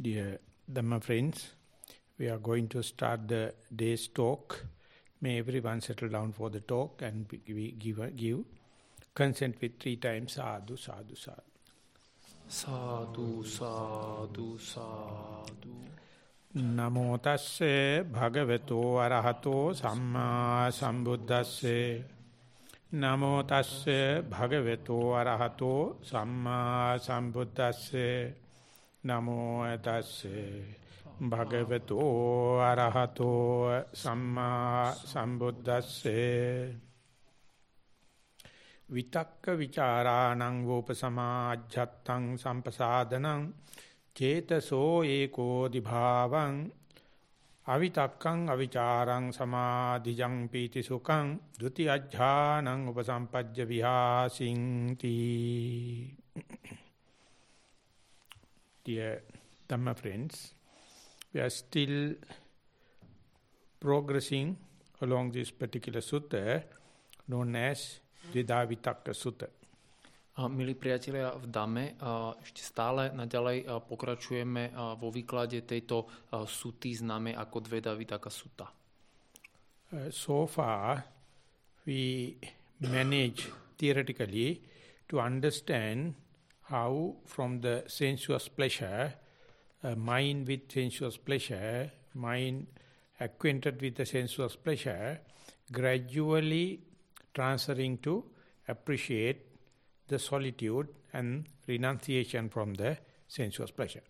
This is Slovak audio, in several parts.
Dear Dhamma friends, we are going to start the day's talk. May everyone settle down for the talk and we give, give consent with three times sadhu, sadhu, sadhu. Sadhu, sadhu, sadhu. නමෝ තස්සේ භගවතෝ අරහතෝ සම්මා සම්බුද්දස්සේ නමෝ තස්සේ භගවතෝ අරහතෝ සම්මා සම්බුද්දස්සේ නමෝ තස්සේ භගවතු අරහතෝ සම්මා සම්බුද්දස්සේ. විතක්ක ਵਿਚාරාණං වෝපසමාජ්ජත්තං සම්පසාදනං චේතසෝ ඒකෝ දිභාවං අවිතක්කං අවිචාරං සමාධිජං පීති සුඛං ဒ ුති අඥානං උපසම්පජ්ජ විහාසින්ති. Dear Dhamma friends, we are still progressing along this particular sutta known as Dvidavitaka Sutta. Milí priatelia v Dame, ešte stále naďalej pokračujeme vo výklade tejto suty známe ako Dvedavitaka Sutta. Uh, so far, we manage theoretically to understand how from the sensuous pleasure, uh, mind with sensuous pleasure, mind acquainted with the sensuous pleasure, gradually transferring to appreciate the solitude and renunciation from the sensuous pleasure.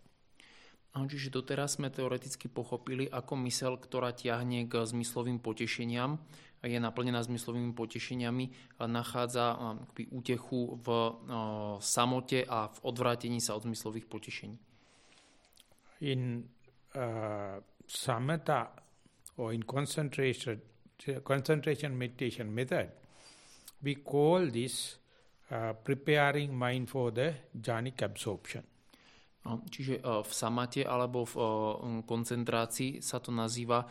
Čiže doteraz sme teoreticky pochopili, ako mysel, ktorá ťahne k zmyslovým potešeniam, je naplnená zmyslovými potešeniami, nachádza útechu v samote a v odvrátení sa od zmyslových potešení. In uh, samatha or in concentration, concentration meditation method, we call this uh, preparing mind for the jhanic absorption. Čiže v samate alebo v koncentrácii sa to nazýva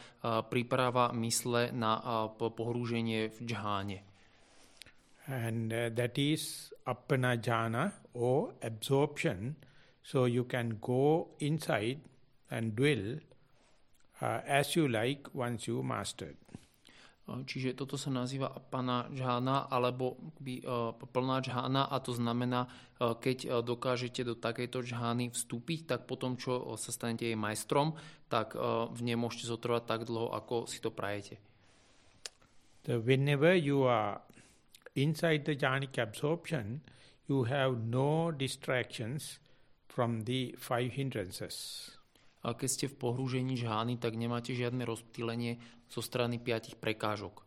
príprava mysle na pohrúženie v džháne. And uh, that is appana jhana or absorption. So you can go inside and dwell uh, as you like once you mastered. Čiže toto sa nazýva pana džhána alebo uh, plná džhána a to znamená, uh, keď dokážete do takejto džhány vstúpiť, tak potom, čo sa stanete jej majstrom, tak v nej môžete zotrvať tak dlho, ako si to prajete. The whenever you are inside the jhanic absorption, you have no distractions from the five hindrances. A keď ste v pohrúžení žhány, tak nemáte žiadne rozptýlenie zo strany piatich prekážok.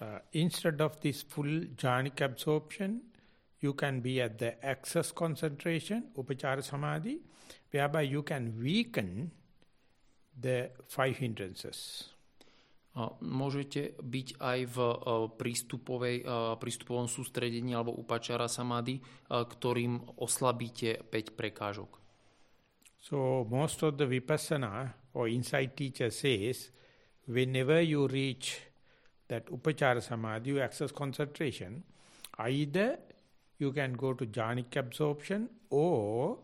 Uh, instead of this full jhanic absorption, you can be at the excess concentration, upachara samadhi, whereby you can weaken the five hindrances. Môžete byť aj v prístupovej, prístupovom sústredení alebo upačara samády, ktorým oslabíte 5 prekážok. So most of the vipassana or insight teacher says, whenever you reach that upachara samadhi, you access concentration, either you can go to jhanic absorption or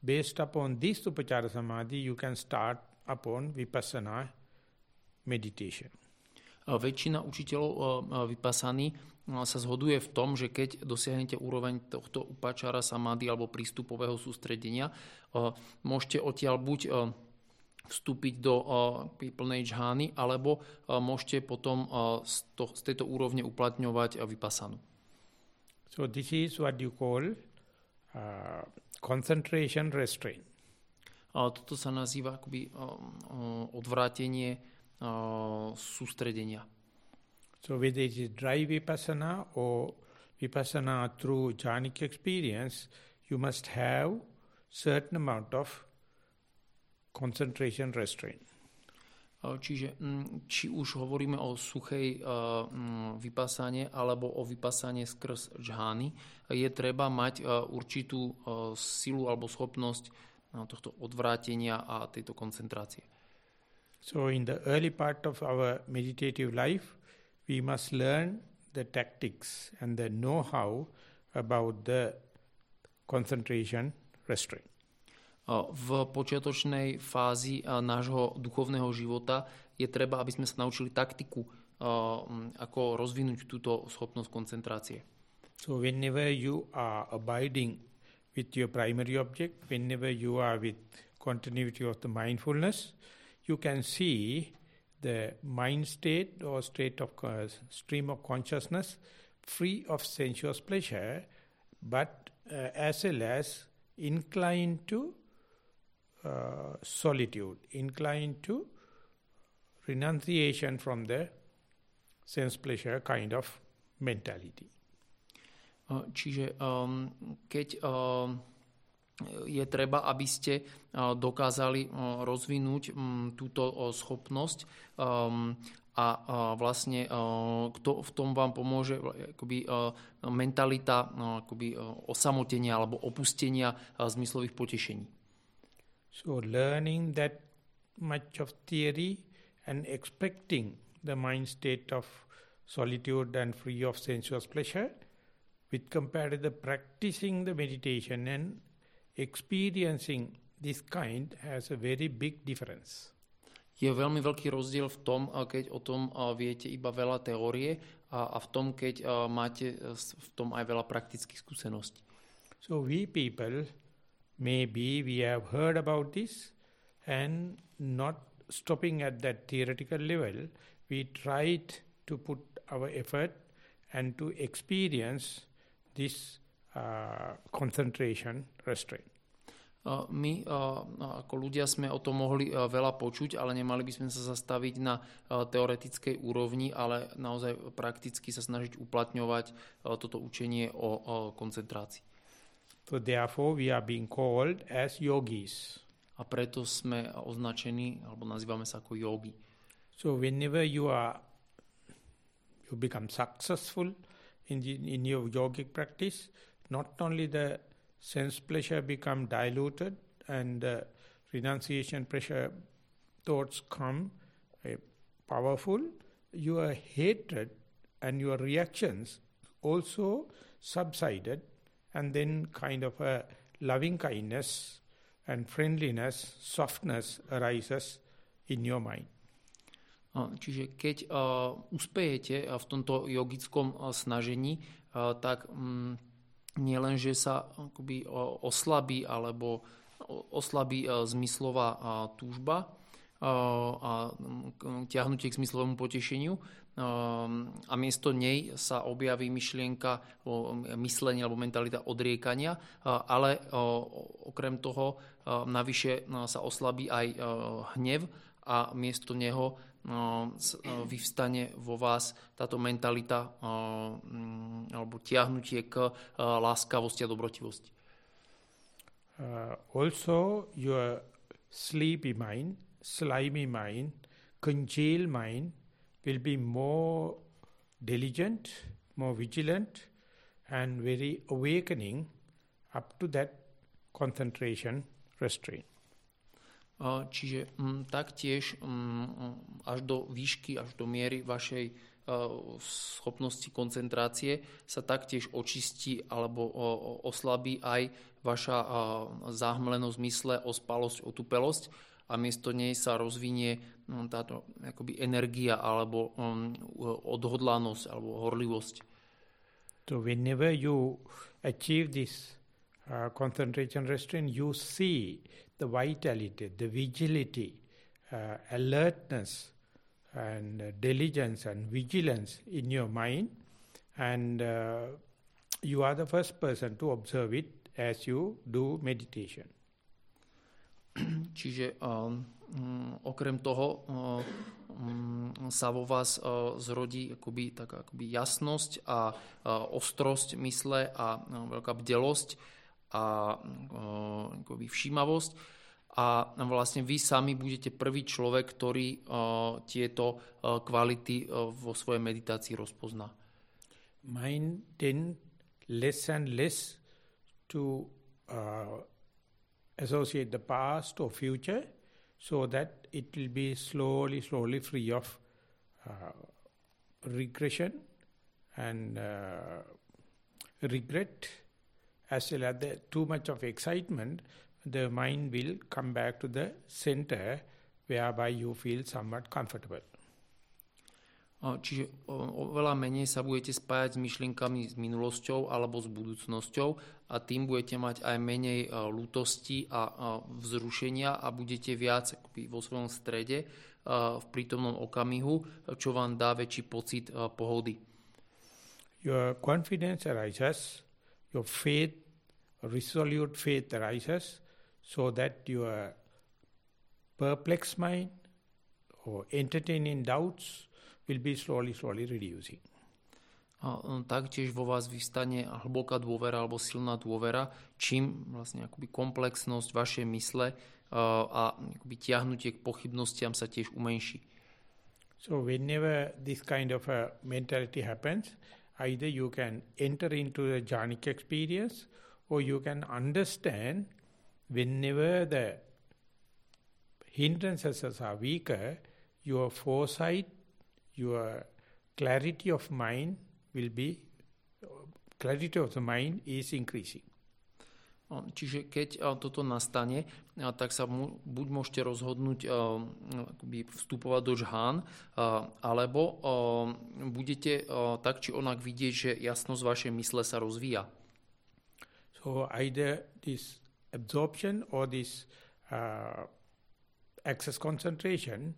based upon this upachara samadhi, you can start upon vipassana meditation. Väčšina učiteľov vypasaní sa zhoduje v tom, že keď dosiahnete úroveň tohto upáčara samády alebo prístupového sústredenia, môžete odtiaľ buď vstúpiť do plnej džhány, alebo môžete potom z, to, z tejto úrovne uplatňovať vypasanu. So this is what you call uh, concentration restraint. A toto sa nazýva akoby odvrátenie sústredenia. So whether it is dry vipassana or vipassana through jhanic experience, you must have certain amount of concentration restraint. Čiže či už hovoríme o suchej vypasane alebo o vypasane skrz džhány, je treba mať určitú silu alebo schopnosť tohto odvrátenia a tejto koncentrácie. So in the early part of our meditative life, we must learn the tactics and the know-how about the concentration restraint. V počiatočnej fázi nášho duchovného života je treba, aby sme sa naučili taktiku, ako rozvinúť túto schopnosť koncentrácie. So whenever you are abiding with your primary object, whenever you are with continuity of the mindfulness, you can see the mind state or state of stream of consciousness free of sensuous pleasure, but uh, as well as inclined to uh, solitude, inclined to renunciation from the sense pleasure kind of mentality. Čiže um, keď um, je treba, aby ste dokázali rozvinúť túto schopnosť a vlastne kto v tom vám pomôže akoby, mentalita akoby, osamotenia alebo opustenia zmyslových potešení. So learning that much of theory and expecting the mind state of solitude and free of sensuous pleasure with compared to the practicing the meditation and experiencing this kind has a very big difference. Je veľmi veľký rozdiel v tom, eh, keď o tom eh, viete iba veľa teórie a v tom, keď eh, máte v tom aj veľa praktických skúseností. So we people, maybe we have heard about this and not stopping at that theoretical level, we tried to put our effort and to experience this uh, concentration restraint. My ako ľudia sme o tom mohli veľa počuť, ale nemali by sme sa zastaviť na teoretickej úrovni, ale naozaj prakticky sa snažiť uplatňovať toto učenie o koncentrácii. So therefore we are being called as yogis. A preto sme označení, alebo nazývame sa ako yogi. So whenever you are you become successful in, the, in your yogic practice, not only the sense pleasure become diluted and uh, renunciation pressure thoughts come uh, powerful, your hatred and your reactions also subsided and then kind of a loving kindness and friendliness, softness arises in your mind. Čiže keď uh, uspejete v tomto yogickom uh, snažení, uh, tak um, nie len, že sa akoby oslabí alebo oslabí e, zmyslová túžba e, a ťahnutie k zmyslovému potešeniu a miesto nej sa objaví myšlienka o myslenie alebo mentalita odriekania, ale okrem toho navyše sa oslabí aj hnev a miesto neho vyvstane vo vás táto mentalita mm, alebo tiahnutie k láskavosti a dobrotivosti. Uh, also your sleepy mind, slimy mind, congealed mind will be more diligent, more vigilant and very awakening up to that concentration restraint. Čiže m, mm, taktiež m, mm, až do výšky, až do miery vašej e, schopnosti koncentrácie sa taktiež očistí alebo oslabí aj vaša zahmlenosť mysle, ospalosť, otupelosť a miesto nej sa rozvinie mm, táto akoby energia alebo odhodlanosť alebo horlivosť. So whenever you achieve this uh, concentration restraint, you see the vitality, the vigility, uh, alertness, and uh, diligence and vigilance in your mind, and uh, you are the first person to observe it as you do meditation. Čiže um, um, okrem toho um, sa vo vás uh, zrodí akoby, tak, akoby jasnosť a uh, ostrosť mysle a veľká bdelosť a uh, všímavosť a vlastne vy sami budete prvý človek, ktorý tieto kvality vo svojej meditácii rozpozná. Mind tend less and less to uh, associate the past or future so that it will be slowly, slowly free of uh, regression and uh, regret as well as the, too much of excitement the mind will come back to the center whereby you feel somewhat comfortable. Čiže oveľa menej sa budete spájať s myšlienkami s minulosťou alebo s budúcnosťou a tým budete mať aj menej lútosti a vzrušenia a budete viac vo svojom strede v prítomnom okamihu, čo vám dá väčší pocit pohody. Your confidence arises, your faith, resolute faith arises, so that your perplexed mind or entertaining doubts will be slowly, slowly reducing. A taktiež vo vás vystane hlboká dôvera alebo silná dôvera, čím vlastne akoby komplexnosť vašej mysle a akoby tiahnutie k pochybnostiam sa tiež umenší. So whenever this kind of a mentality happens, either you can enter into a jhanic experience or you can understand whenever the hindrances are weaker, your foresight your clarity of mind will be, clarity of the mind is increasing. Čiže keď toto nastane, tak sa buď môžete rozhodnúť akoby vstupovať do žhán, alebo budete tak či onak vidieť, že jasnosť vašej mysle sa rozvíja. So either this absorption or this uh, access concentration,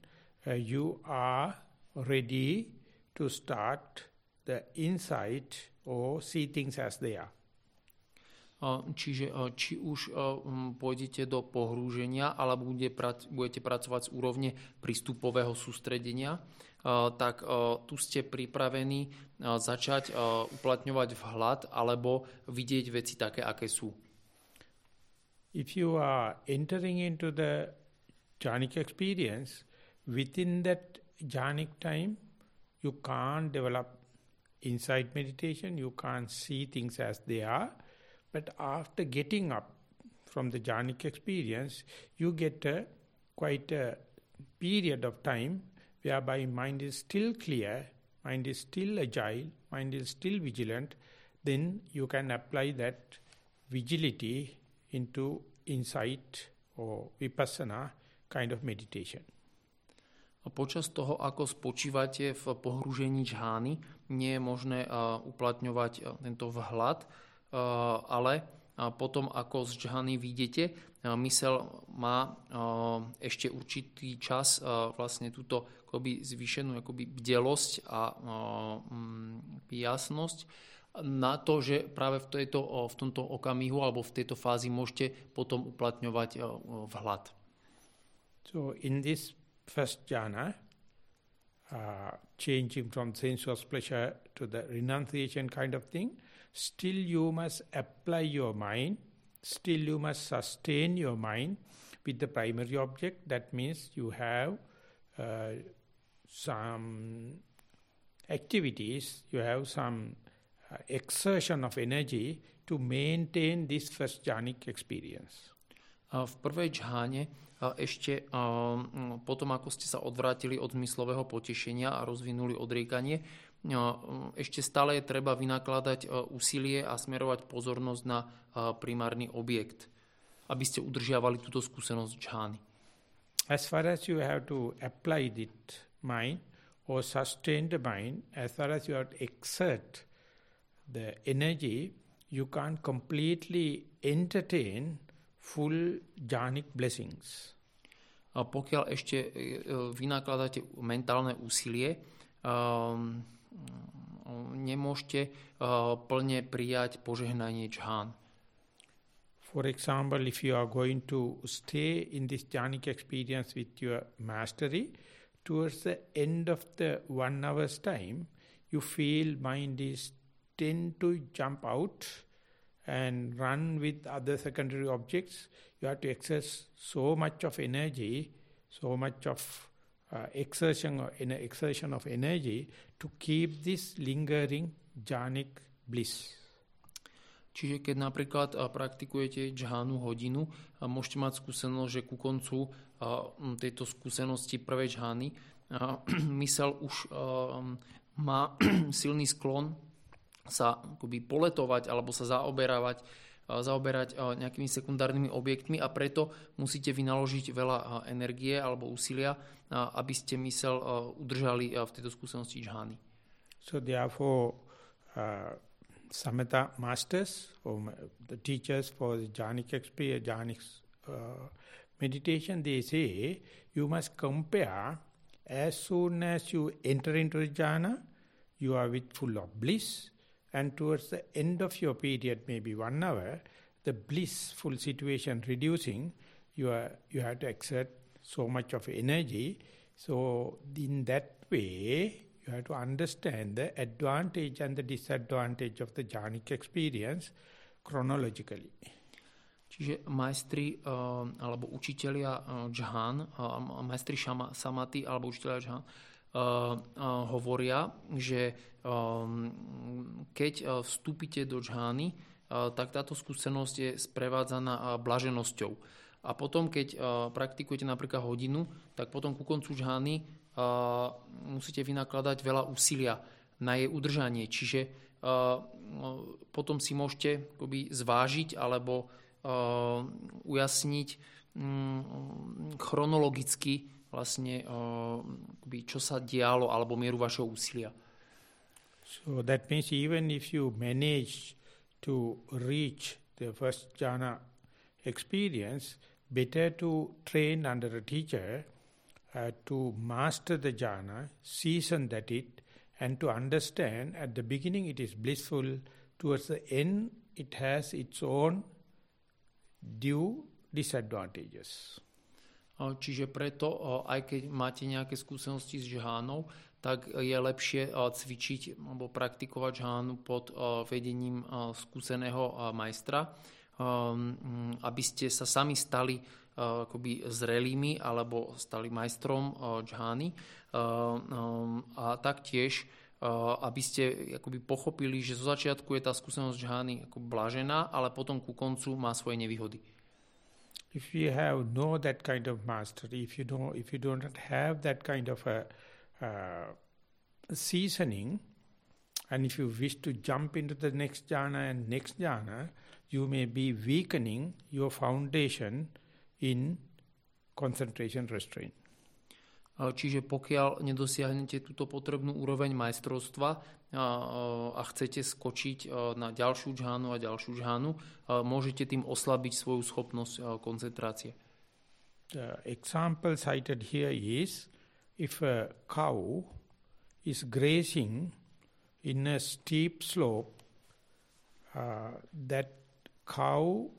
uh, you are ready to start the insight or see things as they are. Čiže či už pôjdete do pohrúženia, alebo budete pracovať z úrovne prístupového sústredenia, tak tu ste pripravení začať uplatňovať vhľad alebo vidieť veci také, aké sú. If you are entering into the jhanic experience, within that jhanic time, you can't develop insight meditation, you can't see things as they are. But after getting up from the jhanic experience, you get a quite a period of time whereby mind is still clear, mind is still agile, mind is still vigilant, then you can apply that vigility into insight or vipassana kind of meditation. Počas toho, ako spočívate v pohrúžení džhány, nie je možné uplatňovať tento vhľad, ale potom, ako z džhány vidíte, mysel má ešte určitý čas vlastne túto akoby zvýšenú akoby bdelosť a mm, jasnosť na to, že práve v, tejto, v tomto okamihu alebo v tejto fázi môžete potom uplatňovať vhľad. So in this first jhana, uh, changing from sensuous pleasure to the renunciation kind of thing, still you must apply your mind, still you must sustain your mind with the primary object. That means you have uh, some activities, you have some uh, exertion of energy to maintain this first jhanic experience. V prvej džháne ešte potom, ako ste sa odvrátili od zmyslového potešenia a rozvinuli odriekanie, ešte stále je treba vynakladať úsilie a smerovať pozornosť na primárny objekt, aby ste udržiavali túto skúsenosť džhány. As far as you have to apply it mind or sustain the mind, as far as you have to exert the energy, you can't completely entertain full jhanic blessings. Pokiaľ ešte vynakladáte mentálne úsilie, um, nemôžete plne prijať požehnanie džhán. For example, if you are going to stay in this jhanic experience with your mastery, towards the end of the one hour's time, you feel mind is tend to jump out and run with other secondary objects, you have to exert so much of energy, so much of uh, exertion, or in exertion of energy to keep this lingering jhanic bliss. Čiže keď napríklad praktikujete džhánu hodinu, môžete mať skúsenosť, že ku koncu tejto skúsenosti prvej džhány mysel už má silný sklon sa akoby poletovať alebo sa zaoberávať zaoberať nejakými sekundárnymi objektmi a preto musíte vynaložiť veľa energie alebo úsilia, aby ste mysel udržali v tejto skúsenosti džhány. So therefore, uh, Samatha masters or the teachers for the jhanic experience, jhanic uh, meditation, they say you must compare as soon as you enter into jhana, you are with full of bliss, and towards the end of your period, maybe one hour, the blissful situation reducing, you are you have to exert so much of energy. So in that way, you have to understand the advantage and the disadvantage of the jhanic experience chronologically. Čiže majstri uh, alebo učitelia uh, džhan, uh, majstri šama, samaty alebo učitelia uh, hovoria, že um, keď vstúpite do džhány, tak táto skúsenosť je sprevádzaná blaženosťou. A potom, keď praktikujete napríklad hodinu, tak potom ku koncu džhány musíte vynakladať veľa úsilia na jej udržanie. Čiže potom si môžete zvážiť alebo ujasniť um, chronologicky vlastne čo sa dialo alebo mieru vašeho úsilia. So that means even if you manage to reach the first jhana experience, better to train under a teacher uh, to master the jhana, season that it, and to understand at the beginning it is blissful, towards the end it has its own due disadvantages. Čiže preto, aj keď máte nejaké skúsenosti s žhánou, tak je lepšie cvičiť alebo praktikovať žhánu pod vedením skúseného majstra, aby ste sa sami stali akoby zrelými alebo stali majstrom džhány a taktiež aby ste akoby pochopili, že zo začiatku je tá skúsenosť džhány ako blažená, ale potom ku koncu má svoje nevýhody. If you have no that kind of mastery, if you don't, if you do not have that kind of a uh, seasoning, and if you wish to jump into the next jhana and next jhana, you may be weakening your foundation in concentration restraint. Čiže pokiaľ nedosiahnete túto potrebnú úroveň majstrovstva a chcete skočiť na ďalšiu džhánu a ďalšiu džhánu, môžete tým oslabiť svoju schopnosť koncentrácie. The example cited here is if a cow is grazing in a steep slope, uh, that cow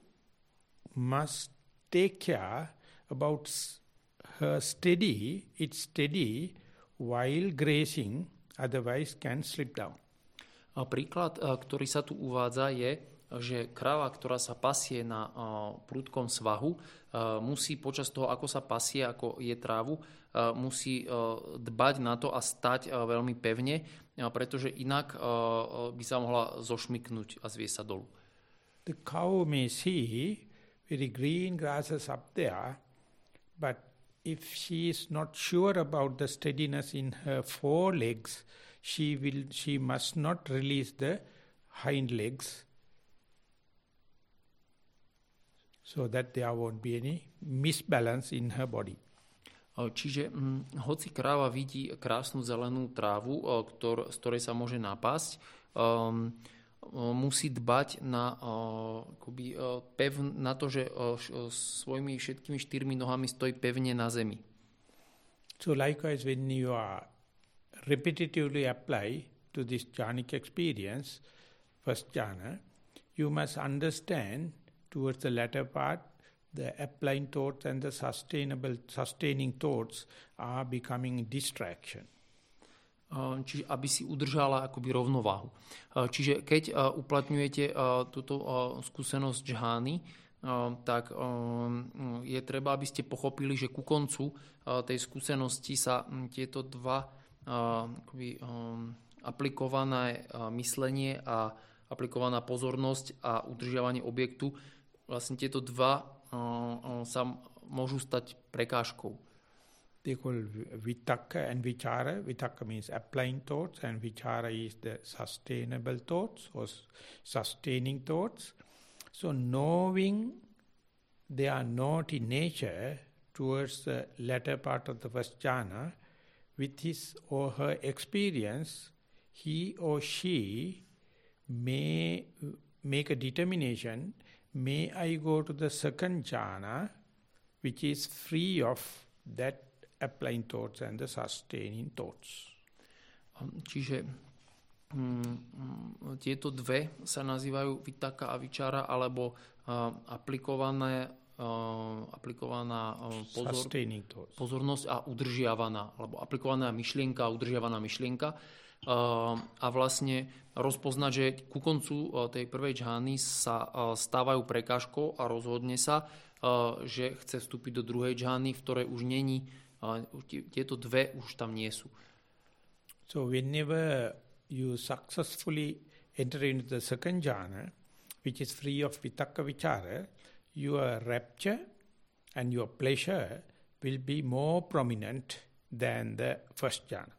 must take care about her steady, it's steady while grazing, otherwise can slip down. A príklad, ktorý sa tu uvádza, je, že kráva, ktorá sa pasie na prúdkom svahu, musí počas toho, ako sa pasie, ako je trávu, musí dbať na to a stať veľmi pevne, pretože inak by sa mohla zošmyknúť a zvieť sa dolu. The cow may see very green grasses up there, but if she is not sure about the steadiness in her forelegs, she will she must not release the hind legs so that there won't be any misbalance in her body. Čiže hm, hoci kráva vidí krásnu zelenú trávu, ktor, z ktorej sa môže napásť, um, musí dbať na, akoby, na to, že svojimi všetkými štyrmi nohami stojí pevne na zemi. So likewise when you are repetitively apply to this jhanic experience, first jhana, you must understand towards the latter part the applying thoughts and the sustainable sustaining thoughts are becoming distraction. Čiže aby si udržala akoby rovnováhu. Čiže keď uplatňujete túto skúsenosť džhány, tak je treba, aby ste pochopili, že ku koncu tej skúsenosti sa tieto dva akoby, aplikované myslenie a aplikovaná pozornosť a udržiavanie objektu, vlastne tieto dva sa môžu stať prekážkou they call vitaka and vichara. Vitaka means applying thoughts and vichara is the sustainable thoughts or sustaining thoughts. So knowing they are not in nature towards the latter part of the first jhana, with his or her experience, he or she may make a determination, may I go to the second jhana, which is free of that applying thoughts and the sustaining thoughts. Čiže mm, tieto dve sa nazývajú vitaka a vičara, alebo uh, aplikované uh, aplikovaná uh, pozor, pozornosť a udržiavaná, alebo aplikovaná myšlienka a udržiavaná myšlienka. Uh, a vlastne rozpoznať, že ku koncu uh, tej prvej džhány sa uh, stávajú prekážkou a rozhodne sa, že chce vstúpiť do druhej džhány, v ktorej už není, tieto dve už tam nie sú. So whenever you successfully enter into the second jhana, which is free of vitakka vichara, your rapture and your pleasure will be more prominent than the first jhana.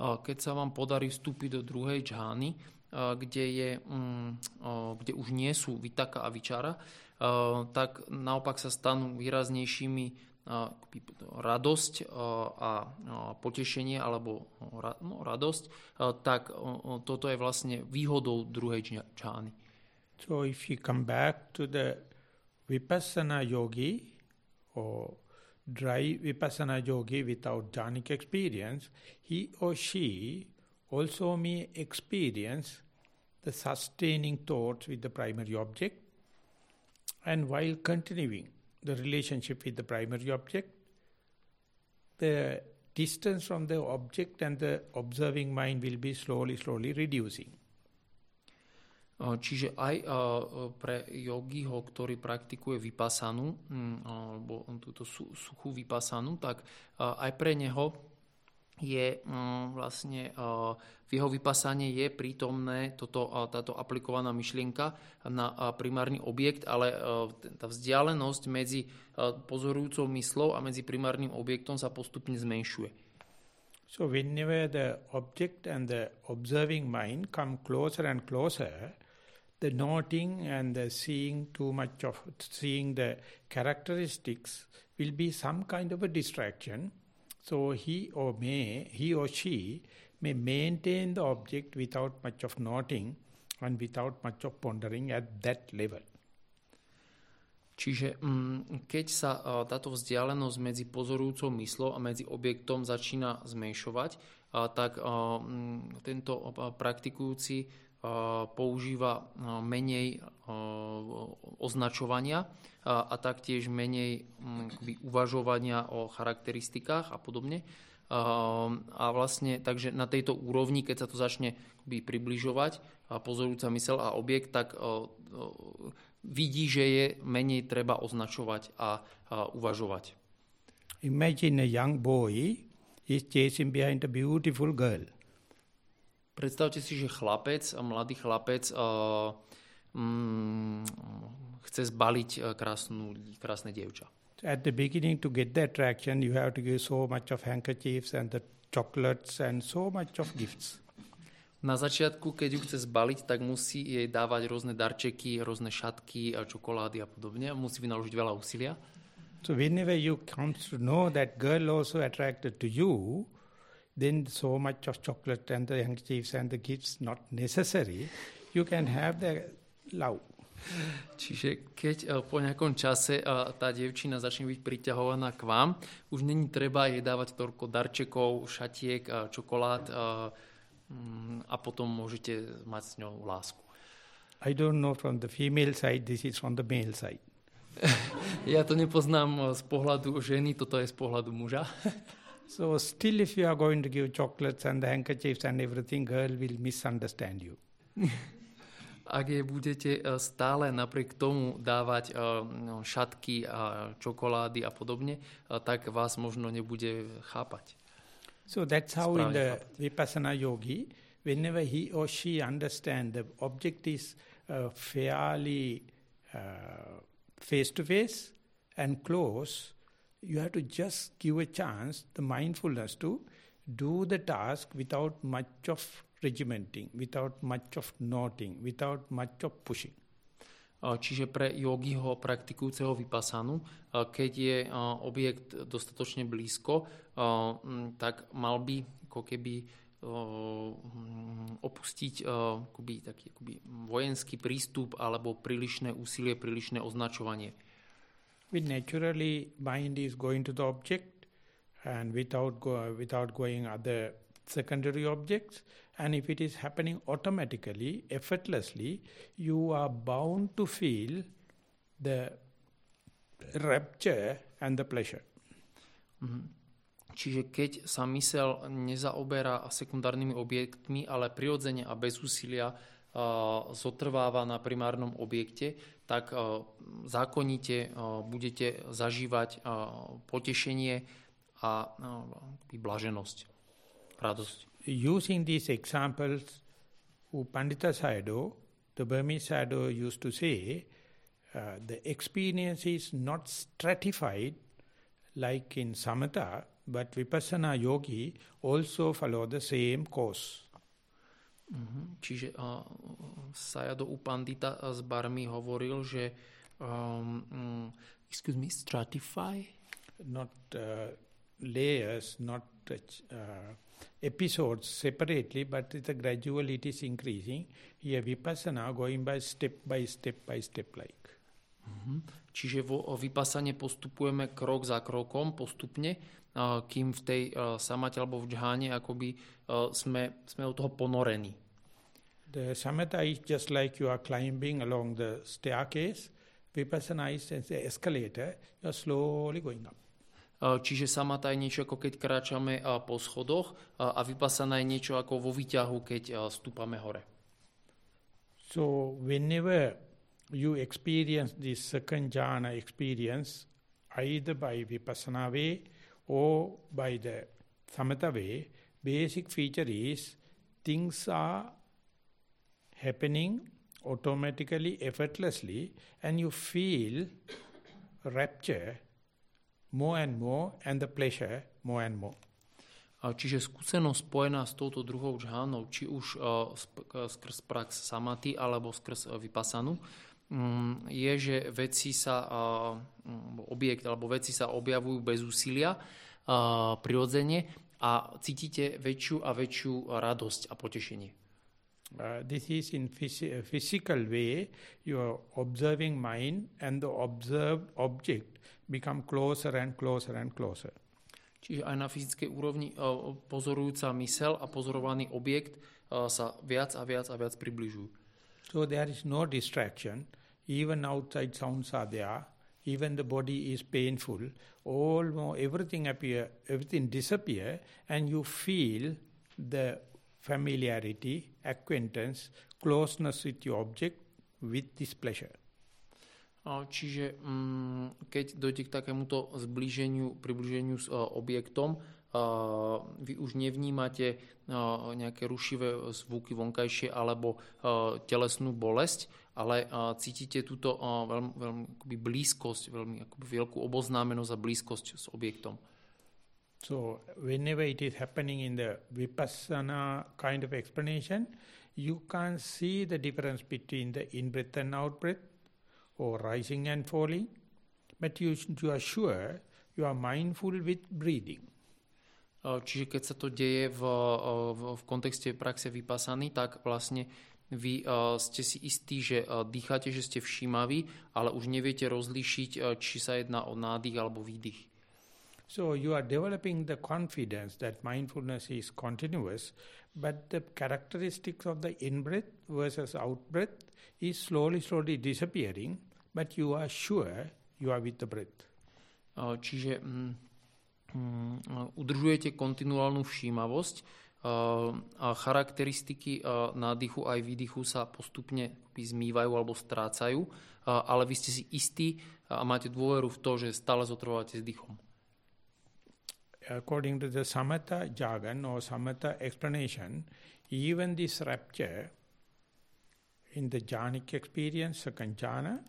Keď sa vám podarí vstúpiť do druhej džhány, kde, je, mm, kde už nie sú vitaka a vičara, tak naopak sa stanú výraznejšími radosť a potešenie alebo radosť, tak toto je vlastne výhodou druhej džhány. So if you come back to the vipassana yogi or dry vipassana yogi without jhanic experience, he or she also may experience the sustaining thoughts with the primary object and while continuing the relationship with the primary object, the distance from the object and the observing mind will be slowly, slowly reducing. Čiže aj pre yogiho, ktorý praktikuje vypasanu, alebo túto suchú vypasanu, tak aj pre neho je mm, vlastne v jeho vypasanie je prítomné toto, táto aplikovaná myšlienka na primárny objekt, ale tá vzdialenosť medzi pozorujúcou myslou a medzi primárnym objektom sa postupne zmenšuje. So whenever the object and the observing mind come closer and closer, the noting and the seeing too much of seeing the characteristics will be some kind of a distraction So he or may, he or she may maintain the object without much of noting and without much of pondering at that level. Čiže mm, keď sa uh, táto vzdialenosť medzi pozorujúcou myslou a medzi objektom začína zmenšovať, tak uh, tento praktikujúci používa menej označovania a, taktiež menej uvažovania o charakteristikách a podobne. A vlastne, takže na tejto úrovni, keď sa to začne približovať, pozorujúca mysel a objekt, tak vidí, že je menej treba označovať a, uvažovať. Imagine a young boy is chasing behind a beautiful girl. Predstavte si, že chlapec, mladý chlapec uh, chce zbaliť uh, krásnu, krásne dievča. At the beginning to get the attraction you have to give so much of handkerchiefs and the chocolates and so much of gifts. Na začiatku, keď ju chce zbaliť, tak musí jej dávať rôzne darčeky, rôzne šatky, čokolády a podobne. Musí vynaložiť veľa úsilia. So whenever you come to know that girl also attracted to you, then so much of chocolate and the handkerchiefs and the gifts not necessary. You can have the love. Čiže keď uh, po nejakom čase uh, tá dievčina začne byť priťahovaná k vám, už není treba jej dávať toľko darčekov, šatiek, uh, čokolád mm, a potom môžete mať s ňou lásku. I don't know from the female side, this is from the male side. ja to nepoznám z pohľadu ženy, toto je z pohľadu muža. So still if you are going to give chocolates and the handkerchiefs and everything, girl will misunderstand you. Ak je budete eh, stále napriek tomu dávať eh, šatky a čokolády a podobne, eh, tak vás možno nebude chápať. So that's how in the Vipassana yogi, whenever he or she understand the object is uh, fairly uh, face to face and close, you have to just give a chance, the mindfulness to do the task without much of regimenting, without much of noting, without much of pushing. Čiže pre yogiho praktikujúceho vypasanu, keď je objekt dostatočne blízko, tak mal by ako keby opustiť akoby, taký akoby vojenský prístup alebo prílišné úsilie, prílišné označovanie. With naturally mind is going to the object and without go, without going other secondary objects and if it is happening automatically, effortlessly, you are bound to feel the rapture and the pleasure. Mm-hmm. Čiže keď sa mysel nezaoberá sekundárnymi objektmi, ale prirodzene a bez úsilia zotrváva na primárnom objekte, tak zákonite budete zažívať potešenie a blaženosť, radosť. using these examples, who Pandita Sayadaw, the Burmese Sayadaw used to say, uh, the experience is not stratified like in Samatha, but Vipassana yogi also follow the same course. Mm-hmm. Čiže uh, Sayadaw u Pandita z Barmy hovoril, že um, um, excuse me, stratify? Not uh, layers, not uh, episodes separately, but it's a gradual it is increasing. Here vipassana going by step by step by step like. Mm-hmm. Čiže vo vypasane postupujeme krok za krokom postupne, uh, kým v tej samate alebo v džháne akoby sme, sme do toho ponorení. The samatha is just like you are climbing along the staircase. Vipassana is an escalator. You are slowly going up. Čiže samata je niečo ako keď kráčame po schodoch a vypasana je niečo ako vo výťahu, keď stúpame hore. So whenever you experience this second jhana experience, either by vipassana way or by the samatha way, basic feature is things are happening automatically, effortlessly, and you feel rapture more and more and the pleasure more and more. Čiže skúsenosť spojená s touto druhou džhánou, či už uh, skrz prax samaty alebo skrz uh, vypasanu, um, je, že veci sa, uh, objekt alebo veci sa objavujú bez úsilia, uh, prirodzene a cítite väčšiu a väčšiu radosť a potešenie. Uh, this is in phys physical way, you are observing mind and the observed object become closer and closer and closer. Čiže aj na fyzickej úrovni uh, pozorujúca mysel a pozorovaný objekt uh, sa viac a viac a viac približujú. So there is no distraction, even outside sounds are there, even the body is painful, all everything appear, everything disappear, and you feel the familiarity, acquaintance, closeness with your object with this pleasure. Čiže mm, keď dojde k takémuto zblíženiu, približeniu s objektom, vy už nevnímate nejaké rušivé zvuky vonkajšie alebo telesnú bolesť, ale cítite túto veľmi, veľmi akoby blízkosť, veľmi akoby veľkú oboznámenosť a blízkosť s objektom. So whenever it is happening in the vipassana kind of explanation, you can see the difference between the in-breath and out-breath, or rising and falling, but you, you are sure you are mindful with breathing. Čiže keď sa to deje v, v, v kontexte praxe vypasaný, tak vlastne vy uh, ste si istí, že uh, dýchate, že ste všímaví, ale už neviete rozlíšiť, uh, či sa jedná o nádych alebo výdych. So you are developing the confidence that mindfulness is continuous, but the characteristics of the in-breath versus out-breath is slowly, slowly disappearing but you are sure you are with the breath. Čiže mm, mm, udržujete kontinuálnu všímavosť charakteristiky nádychu aj výdychu sa postupne zmývajú alebo strácajú, ale vy ste si istí a máte dôveru v to, že stále zotrvávate s dýchom. According to the samatha jargon or samatha explanation, even this rapture in the jhanic experience, second jhana,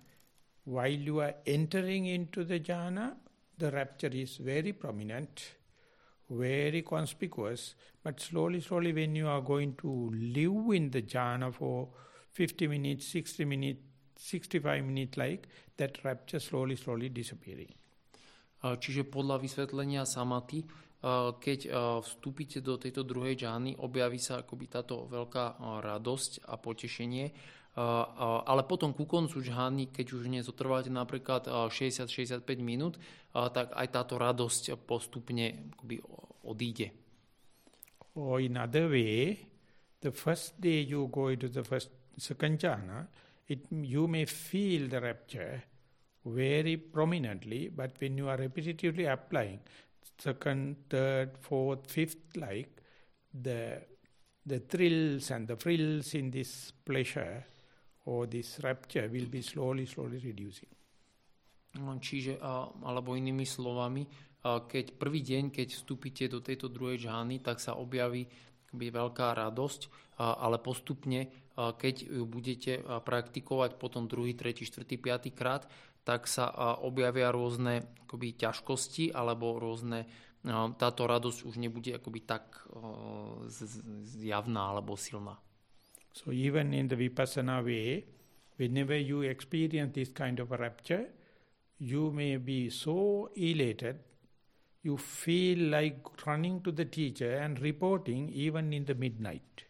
while you are entering into the jhana, the rapture is very prominent, very conspicuous, but slowly, slowly when you are going to live in the jhana for 50 minutes, 60 minutes, 65 minutes like that rapture slowly, slowly disappearing. Čiže podľa vysvetlenia samaty, keď vstúpite do tejto druhej džány, objaví sa akoby táto veľká radosť a potešenie, ale potom ku koncu džhány, keď už nezotrváte napríklad 60-65 minút, tak aj táto radosť postupne akoby odíde. Or in other way, the first day you go into the first second jhana, it, you may feel the rapture very prominently, but when you are repetitively applying, second, third, fourth, fifth, like, the, the thrills and the frills in this pleasure or this rapture will be slowly, slowly reducing. Čiže, alebo inými slovami, keď prvý deň, keď vstúpite do tejto druhej žány, tak sa objaví veľká radosť, ale postupne, keď ju budete praktikovať potom druhý, tretí, štvrtý, piatý krát, tak sa objavia rôzne akoby, ťažkosti alebo rôzne táto radosť už nebude akoby tak zjavná alebo silná. So even in the vipassana way, whenever you experience this kind of a rapture, you may be so elated, you feel like running to the teacher and reporting even in the midnight.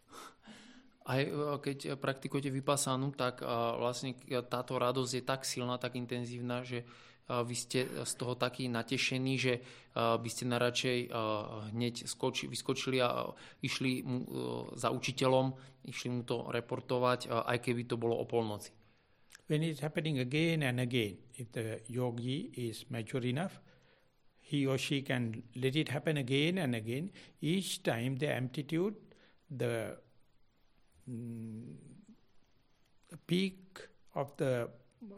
Aj e, eh, keď praktikujete vypasanú, tak e, vlastne eh, táto radosť je tak silná, tak intenzívna, že vy ste z toho taký natešení, že by ste naradšej hneď skoči, vyskočili a išli mu za učiteľom, išli mu to reportovať, aj keby to bolo o polnoci. When it's happening again and again, if the yogi is mature enough, he or she can let it happen again and again. Each time the amplitude, the Mm, peak of the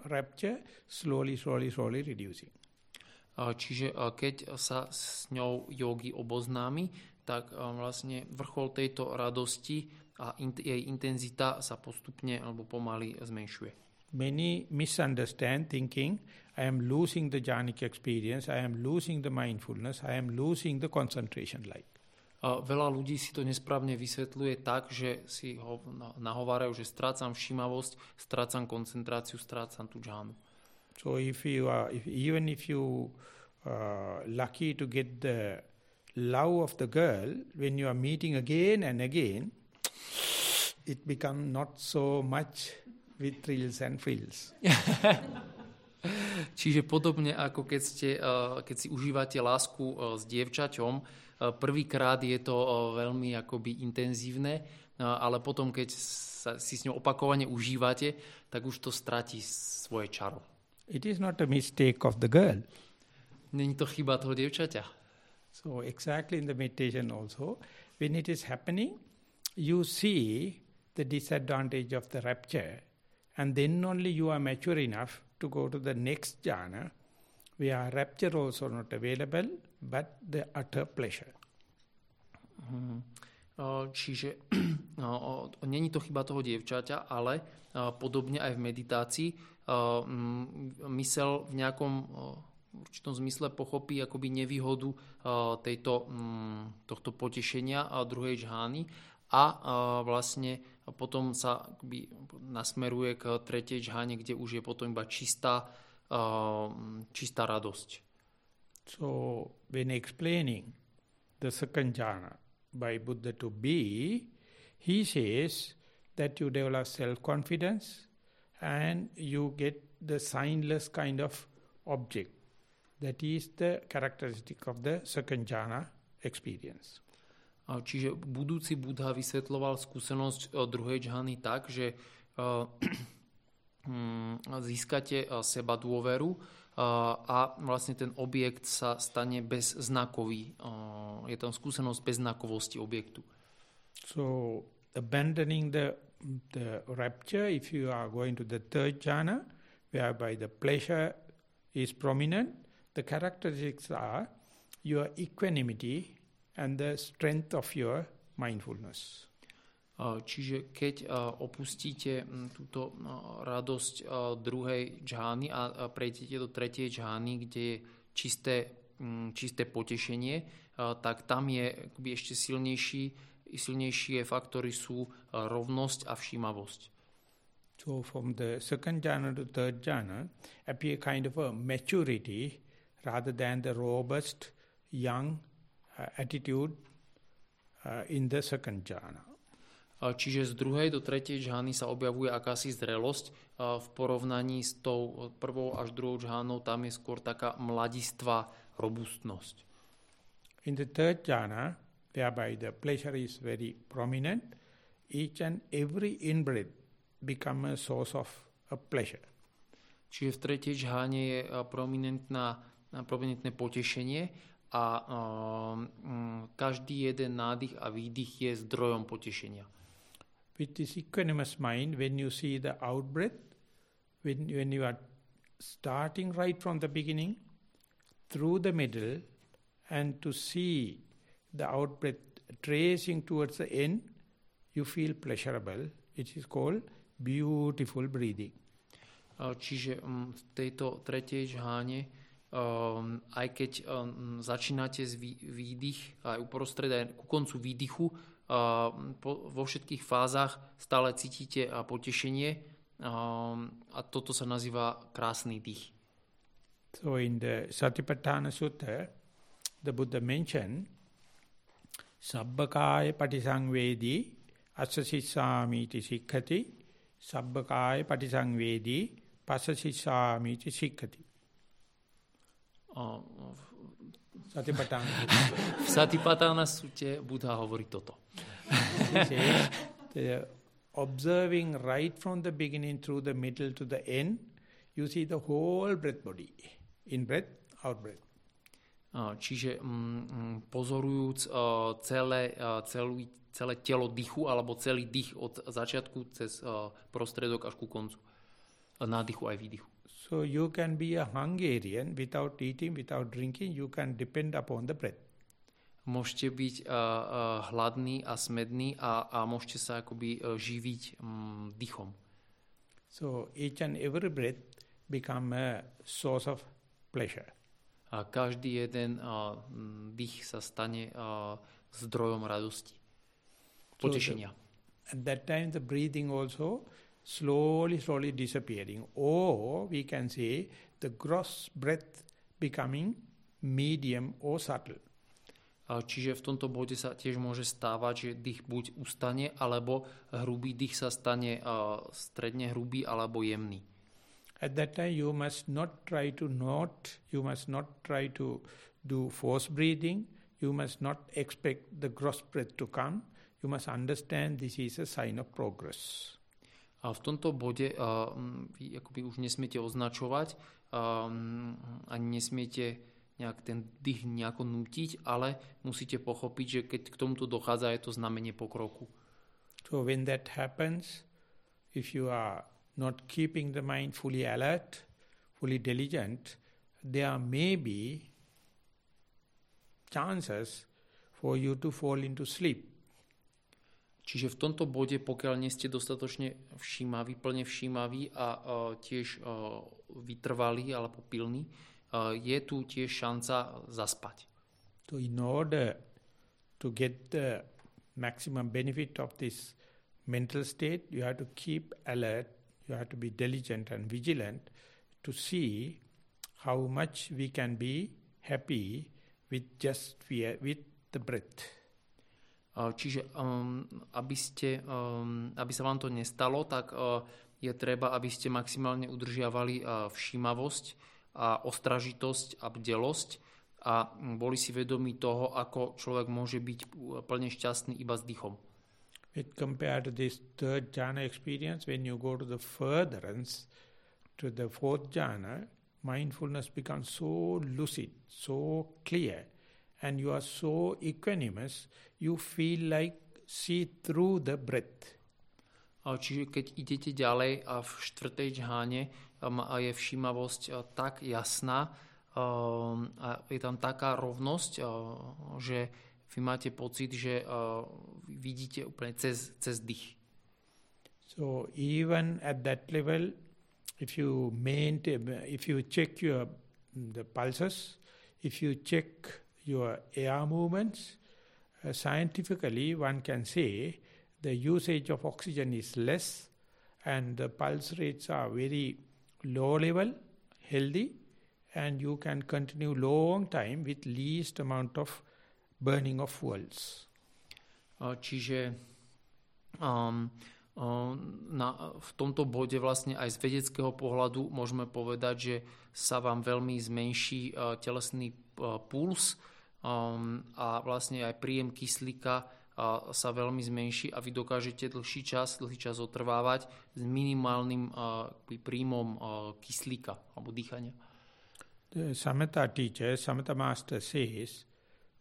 rapture slowly, slowly, slowly reducing. Čiže keď sa s ňou yogi oboznámi, tak vlastne vrchol tejto radosti a jej intenzita sa postupne alebo pomaly zmenšuje. Many misunderstand thinking I am losing the jhanic experience, I am losing the mindfulness, I am losing the concentration light. Veľa ľudí si to nesprávne vysvetľuje tak, že si ho nahovárajú, že strácam všímavosť, strácam koncentráciu, strácam tú džánu. So if you are, if, even if you uh, lucky to get the love of the girl, when you are meeting again and again, it become not so much with thrills and frills. Čiže podobne ako keď, ste, uh, keď si užívate lásku uh, s dievčaťom, Eh, prvýkrát je to veľmi akoby intenzívne, ale potom, keď sa, si s ňou opakovane užívate, tak už to stratí svoje čaro. It is not a mistake of the girl. Není to chyba toho dievčaťa. So exactly in the meditation also, when it is happening, you see the disadvantage of the rapture and then only you are mature enough to go to the next jhana where rapture also not available but the utter pleasure. Hmm. Čiže eh, není to chyba toho dievčaťa, ale eh, podobne aj v meditácii mysel v nejakom určitom zmysle pochopí akoby nevýhodu tejto, mm, tohto potešenia a druhej žhány a vlastne potom sa akoby nasmeruje k tretej žháne, kde už je potom iba čistá, čistá radosť. So when explaining the second jhana by Buddha to be, he says that you develop self-confidence and you get the signless kind of object. That is the characteristic of the second jhana experience. Čiže budúci Buddha vysvetloval skúsenosť druhej džhany tak, že získate seba dôveru, a vlastne ten objekt sa stane beznakový. Je tam skúsenosť beznakovosti objektu. So abandoning the, the rapture, if you are going to the third jhana, whereby the pleasure is prominent, the characteristics are your equanimity and the strength of your mindfulness. Čiže keď opustíte túto radosť druhej džány a prejdete do tretej džány, kde je čisté, čisté potešenie, tak tam je ešte silnejší, silnejšie faktory sú rovnosť a všímavosť. So from the second jhana to third jhana appear kind of a maturity rather than the robust young attitude uh, in the second jhana. Čiže z druhej do tretej žhány sa objavuje akási zrelosť. V porovnaní s tou prvou až druhou žhánou tam je skôr taká mladistvá robustnosť. In the third jhana, thereby the pleasure is very prominent, each and every in-breath become a source of a pleasure. Čiže v tretej žháne je prominentná, prominentné potešenie a um, každý jeden nádych a výdych je zdrojom potešenia. With this equanimous mind, when you see the outbreath, when, when you are starting right from the beginning, through the middle, and to see the outbreath tracing towards the end, you feel pleasurable. It is called beautiful breathing. Čiže um, v tejto tretej žháne, um, aj keď um, začínate z výdych, aj uprostred, aj ku koncu výdychu, po, vo všetkých fázach stále cítite potešenie a toto sa nazýva krásny dých. So in the Satipatthana Sutta, the Buddha mentioned Sabbakaya patisangvedi asasisami iti sikkati Sabbakaya patisangvedi pasasisami iti sikkati. V Satipatthana sute Buddha hovorí toto. observing right from the beginning through the middle to the end, you see the whole breath body. In breath, out breath. Čiže mm, pozorujúc uh, celé, uh, celú, celé telo dychu alebo celý dých od začiatku cez uh, prostredok až ku koncu. Nádychu aj výdychu. So you can be a Hungarian without eating, without drinking, you can depend upon the breath. Môžete byť uh, uh, hladný a smedný a, a môžete sa akoby uh, živiť um, dychom. So each and every breath become a source of pleasure. A každý jeden uh, dých sa stane uh, zdrojom radosti. Potešenia. So the, at that time the breathing also slowly, slowly disappearing. Or we can say the gross breath becoming medium or subtle. Čiže v tomto bode sa tiež môže stávať, že dých buď ustane, alebo hrubý dých sa stane stredne hrubý alebo jemný. At that time you must not try to not, you must not try to do force breathing, you must not expect the gross breath to come, you must understand this is a sign of progress. A v tomto bode uh, vy akoby už nesmiete označovať um, ani nesmiete nejak ten dých nejako nutiť, ale musíte pochopiť, že keď k tomuto dochádza, je to znamenie pokroku. So when that happens, if you are not keeping the mind fully alert, fully diligent, there may be chances for you to fall into sleep. Čiže v tomto bode, pokiaľ nie ste dostatočne všímaví, plne všímaví a uh, tiež uh, vytrvalí alebo pilní, uh, je tu tiež šanca zaspať. So in order to get the maximum benefit of this mental state, you have to keep alert, you have to be diligent and vigilant to see how much we can be happy with just with the breath. Čiže um, aby, ste, um, aby sa vám to nestalo, tak uh, je treba, aby ste maximálne udržiavali uh, všímavosť a ostražitosť a bdelosť a boli si vedomí toho, ako človek môže byť plne šťastný iba s dýchom. It compared to this third jhana experience, when you go to the furtherance, to the fourth jhana, mindfulness becomes so lucid, so clear, and you are so equanimous, you feel like see through the breath. Čiže keď idete ďalej a v štvrtej džháne um, a je všímavosť uh, tak jasná um, a je tam taká rovnosť, uh, že vy máte pocit, že uh, vidíte úplne cez, cez dých. So even at that level, if you maintain, if you check your the pulses, if you check your air movements, uh, scientifically one can say the usage of oxygen is less and the pulse rates are very low level, healthy, and you can continue long time with least amount of burning of fuels. Čiže um, na, v tomto bode vlastne aj z vedeckého pohľadu môžeme povedať, že sa vám veľmi zmenší uh, telesný uh, puls a vlastne aj príjem kyslíka sa veľmi zmenší a vy dokážete dlhší čas, dlhý čas otrvávať s minimálnym príjmom kyslíka alebo dýchania. The Samatha teacher, Samatha master says,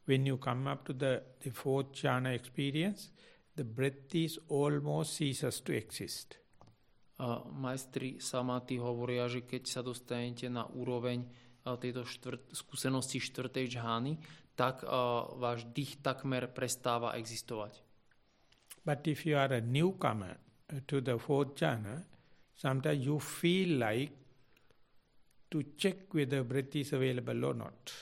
when you come up to the, the fourth jhana experience, the breath is almost ceases to exist. Uh, majstri samáty hovoria, že keď sa dostanete na úroveň uh, tejto štvrt, skúsenosti štvrtej džhány, tak uh, váš dých takmer prestáva existovať. But if you are a newcomer to the fourth jhana, sometimes you feel like to check whether breath is available or not.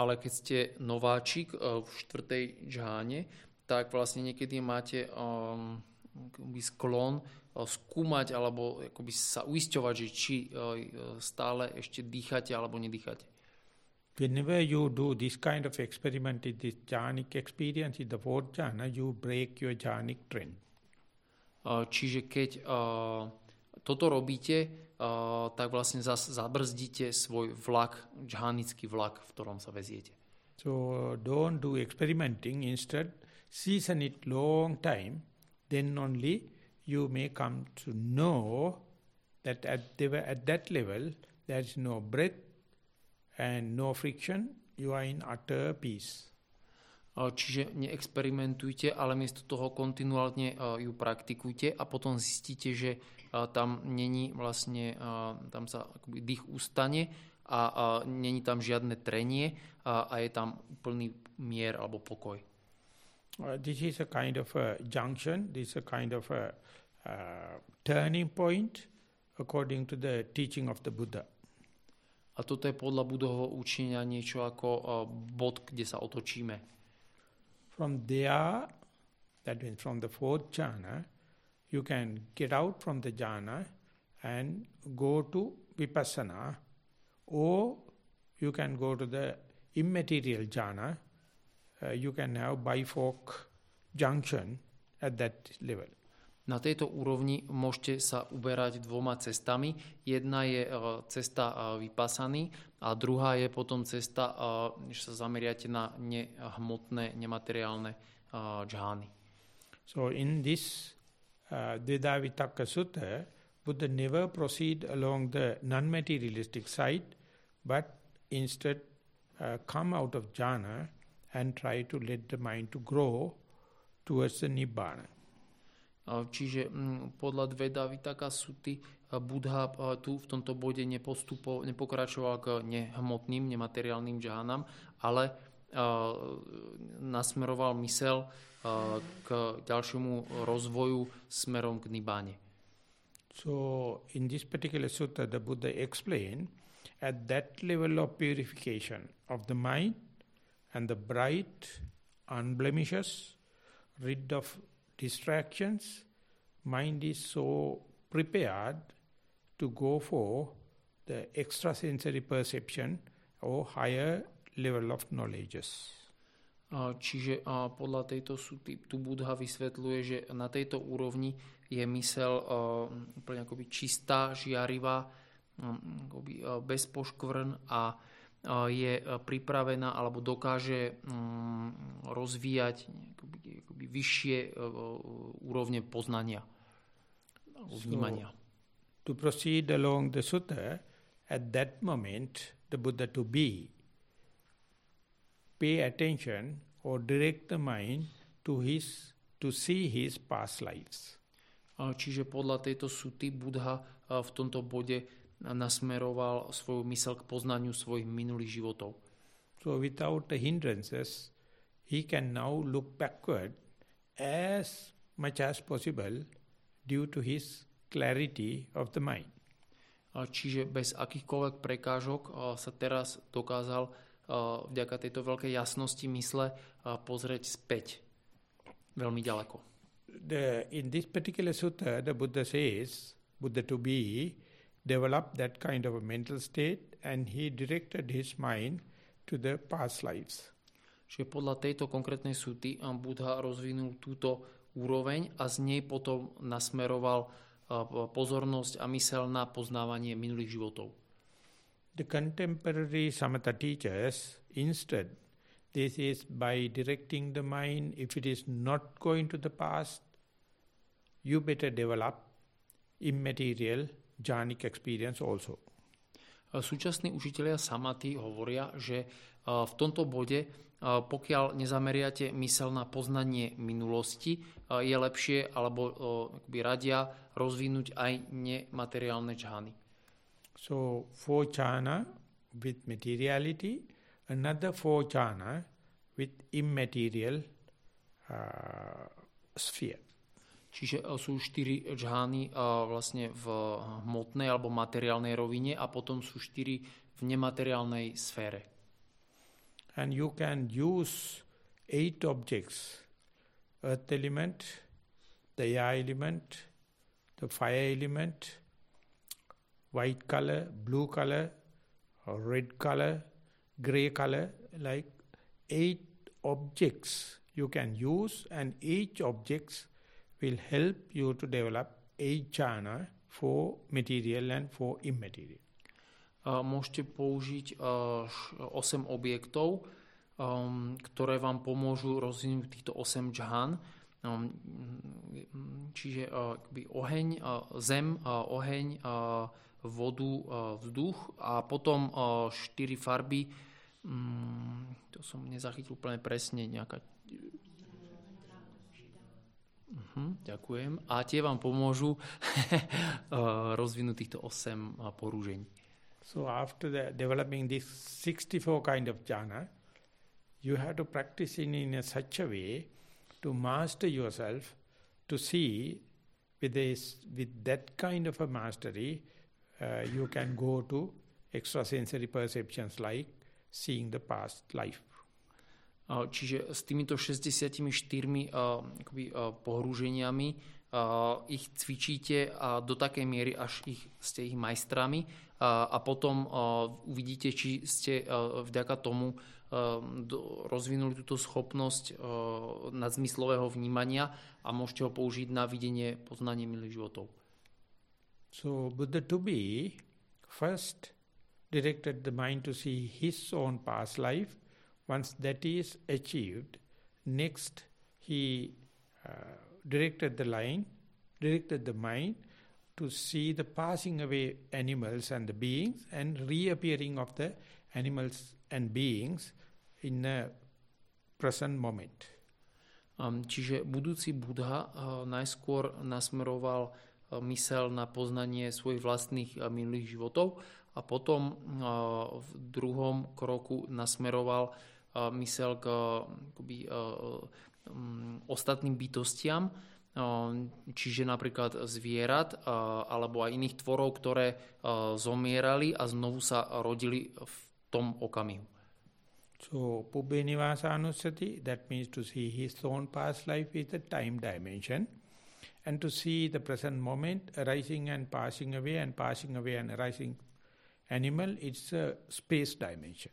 Ale keď ste nováčik uh, v štvrtej džáne, tak vlastne niekedy máte um, sklon uh, skúmať alebo akoby sa uisťovať, že či uh, stále ešte dýchate alebo nedýchate. Whenever you do this kind of experiment in this jhanic experience in the fourth jhana, you break your jhanic trend. Uh, čiže keď uh, toto robíte, uh, tak vlastne zas zabrzdíte svoj vlak, džhanický vlak, v ktorom sa veziete. So don't do experimenting, instead season it long time, then only you may come to know that at, the, at that level there is no breath and no friction, you are in utter peace. Čiže neexperimentujte, ale miesto toho kontinuálne ju praktikujte a potom zistíte, že tam není vlastne, tam sa akoby dých ustane a, a není tam žiadne trenie a, a je tam úplný mier alebo pokoj. Uh, this is a kind of a junction, this is a kind of a uh, turning point according to the teaching of the Buddha. A toto je podľa učenia niečo ako uh, bod, kde sa otočíme. From there, that means from the fourth jhana, you can get out from the jhana and go to vipassana or you can go to the immaterial jhana. Uh, you can have bifork junction at that level. Na tejto úrovni môžete sa uberať dvoma cestami. Jedna je uh, cesta uh, vypasaný a druhá je potom cesta, že sa zameriate na nehmotné, nemateriálne uh, džhány. So in this uh, Dvedavitaka Sutta, Buddha never proceed along the non-materialistic side, but instead uh, come out of jhana and try to let the mind to grow towards the nibbana. Čiže m, podľa Dveda Vitaka Suty Buddha tu v tomto bode nepokračoval k nehmotným, nemateriálnym džánam, ale nasmeroval mysel k ďalšiemu rozvoju smerom k Nibbáne. So in this particular sutta the Buddha explained at that level of purification of the mind and the bright, unblemishes, rid of distractions, mind is so prepared to go for the extrasensory perception or higher level of knowledges. Čiže podľa tejto súty tu Buddha vysvetľuje, že na tejto úrovni je mysel úplne akoby čistá, žiarivá, akoby bez poškvrn a je pripravená alebo dokáže rozvíjať akoby, akoby vyššie úrovne poznania, vnímania. So, to proceed along the sutta, at that moment the Buddha to be pay attention or direct the mind to his to see his past lives. Čiže podľa tejto suty Buddha v tomto bode nasmeroval svoju mysel k poznaniu svojich minulých životov. So without the hindrances, he can now look backward as much as possible due to his clarity of the mind. Čiže bez akýchkoľvek prekážok sa teraz dokázal vďaka tejto veľkej jasnosti mysle pozrieť späť veľmi ďaleko. the, in this particular sutta, the Buddha says, Buddha to be, developed that kind of a mental state and he directed his mind to the past lives. Čiže podľa tejto konkrétnej súty eh, Buddha rozvinul túto úroveň a z nej potom nasmeroval eh, pozornosť a mysel na poznávanie minulých životov. The contemporary samatha teachers instead this is by directing the mind if it is not going to the past you better develop immaterial jhanic experience also. Súčasní učitelia samaty hovoria, že v tomto bode pokiaľ nezameriate mysel na poznanie minulosti, je lepšie alebo akoby radia rozvinúť aj nemateriálne džhány. So, four chana with materiality, another four chana with immaterial uh, sphere. Čiže sú štyri džhány vlastne v hmotnej alebo materiálnej rovine a potom sú štyri v nemateriálnej sfére. And you can use eight objects. Earth element, the air element, the fire element, white color, blue color, red color, gray color, like eight objects you can use and each objects will help you to develop eight jhana for material and for immaterial. môžete použiť 8 objektov, um, ktoré vám pomôžu rozvinúť týchto 8 džhan. Um, čiže akby oheň, zem, oheň, vodu, vzduch a potom 4 farby. Um, to som nezachytil úplne presne, nejaká Uh-huh, ďakujem. A tie vám pomôžu rozvinúť týchto 8 porúžení. So after the developing this 64 kind of jhana, you have to practice in, in a such a way to master yourself, to see with, this, with that kind of a mastery, uh, you can go to extrasensory perceptions like seeing the past life. Čiže s týmito 64 uh, akoby, pohrúženiami ich cvičíte do takej miery, až ich, ste ich majstrami a potom uvidíte, či ste vďaka tomu rozvinuli túto schopnosť nadzmyslového vnímania a môžete ho použiť na videnie poznanie milých životov. So Buddha to be first directed the mind to see his own past life. Once that is achieved, next he uh, directed the line, directed the mind to see the passing away animals and the beings and reappearing of the animals and beings in a present moment. Um, čiže budúci Buddha uh, najskôr nasmeroval uh, mysel na poznanie svojich vlastných uh, minulých životov a potom uh, v druhom kroku nasmeroval uh, mysel k akoby, uh, um, ostatným bytostiam, čiže napríklad zvierat alebo aj iných tvorov, ktoré zomierali a znovu sa rodili v tom okamihu. So, Pubbe Nivasanusati, that means to see his own past life is a time dimension. And to see the present moment arising and passing away and passing away and arising animal, it's a space dimension.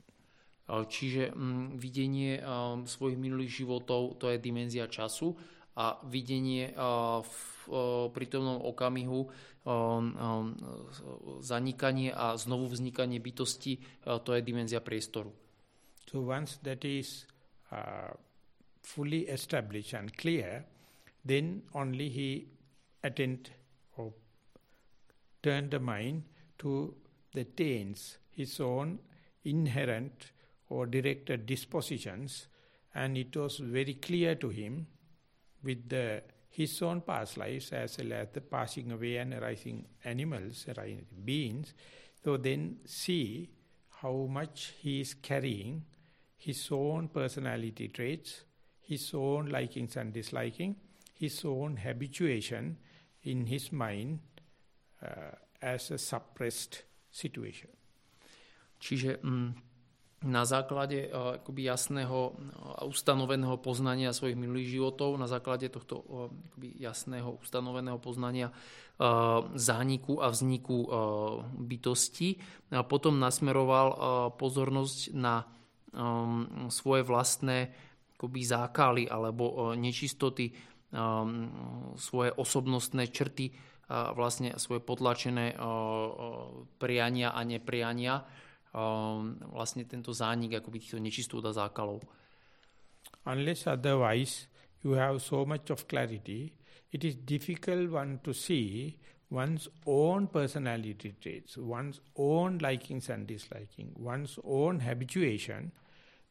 Čiže mm, videnie um, svojich minulých životov, to je dimenzia času a videnie v prítomnom okamihu zanikanie a znovu vznikanie bytosti, to je dimenzia priestoru. So once that is uh, fully established and clear, then only he attend or turn the mind to the taints, his own inherent or directed dispositions, and it was very clear to him with the, his own past lives as well as the passing away and arising animals, arising beings. So then see how much he is carrying his own personality traits, his own likings and disliking, his own habituation in his mind uh, as a suppressed situation. Čiže mm, na základe uh, akoby jasného a ustanoveného poznania svojich minulých životov, na základe tohto uh, akoby jasného ustanoveného poznania zániku a vzniku bytosti. A potom nasmeroval pozornosť na svoje vlastné akoby zákaly alebo nečistoty, svoje osobnostné črty, vlastne svoje potlačené priania a nepriania um, vlastne tento zánik akoby týchto nečistot a. Unless otherwise you have so much of clarity, it is difficult one to see one's own personality traits, one's own likings and disliking, one's own habituation,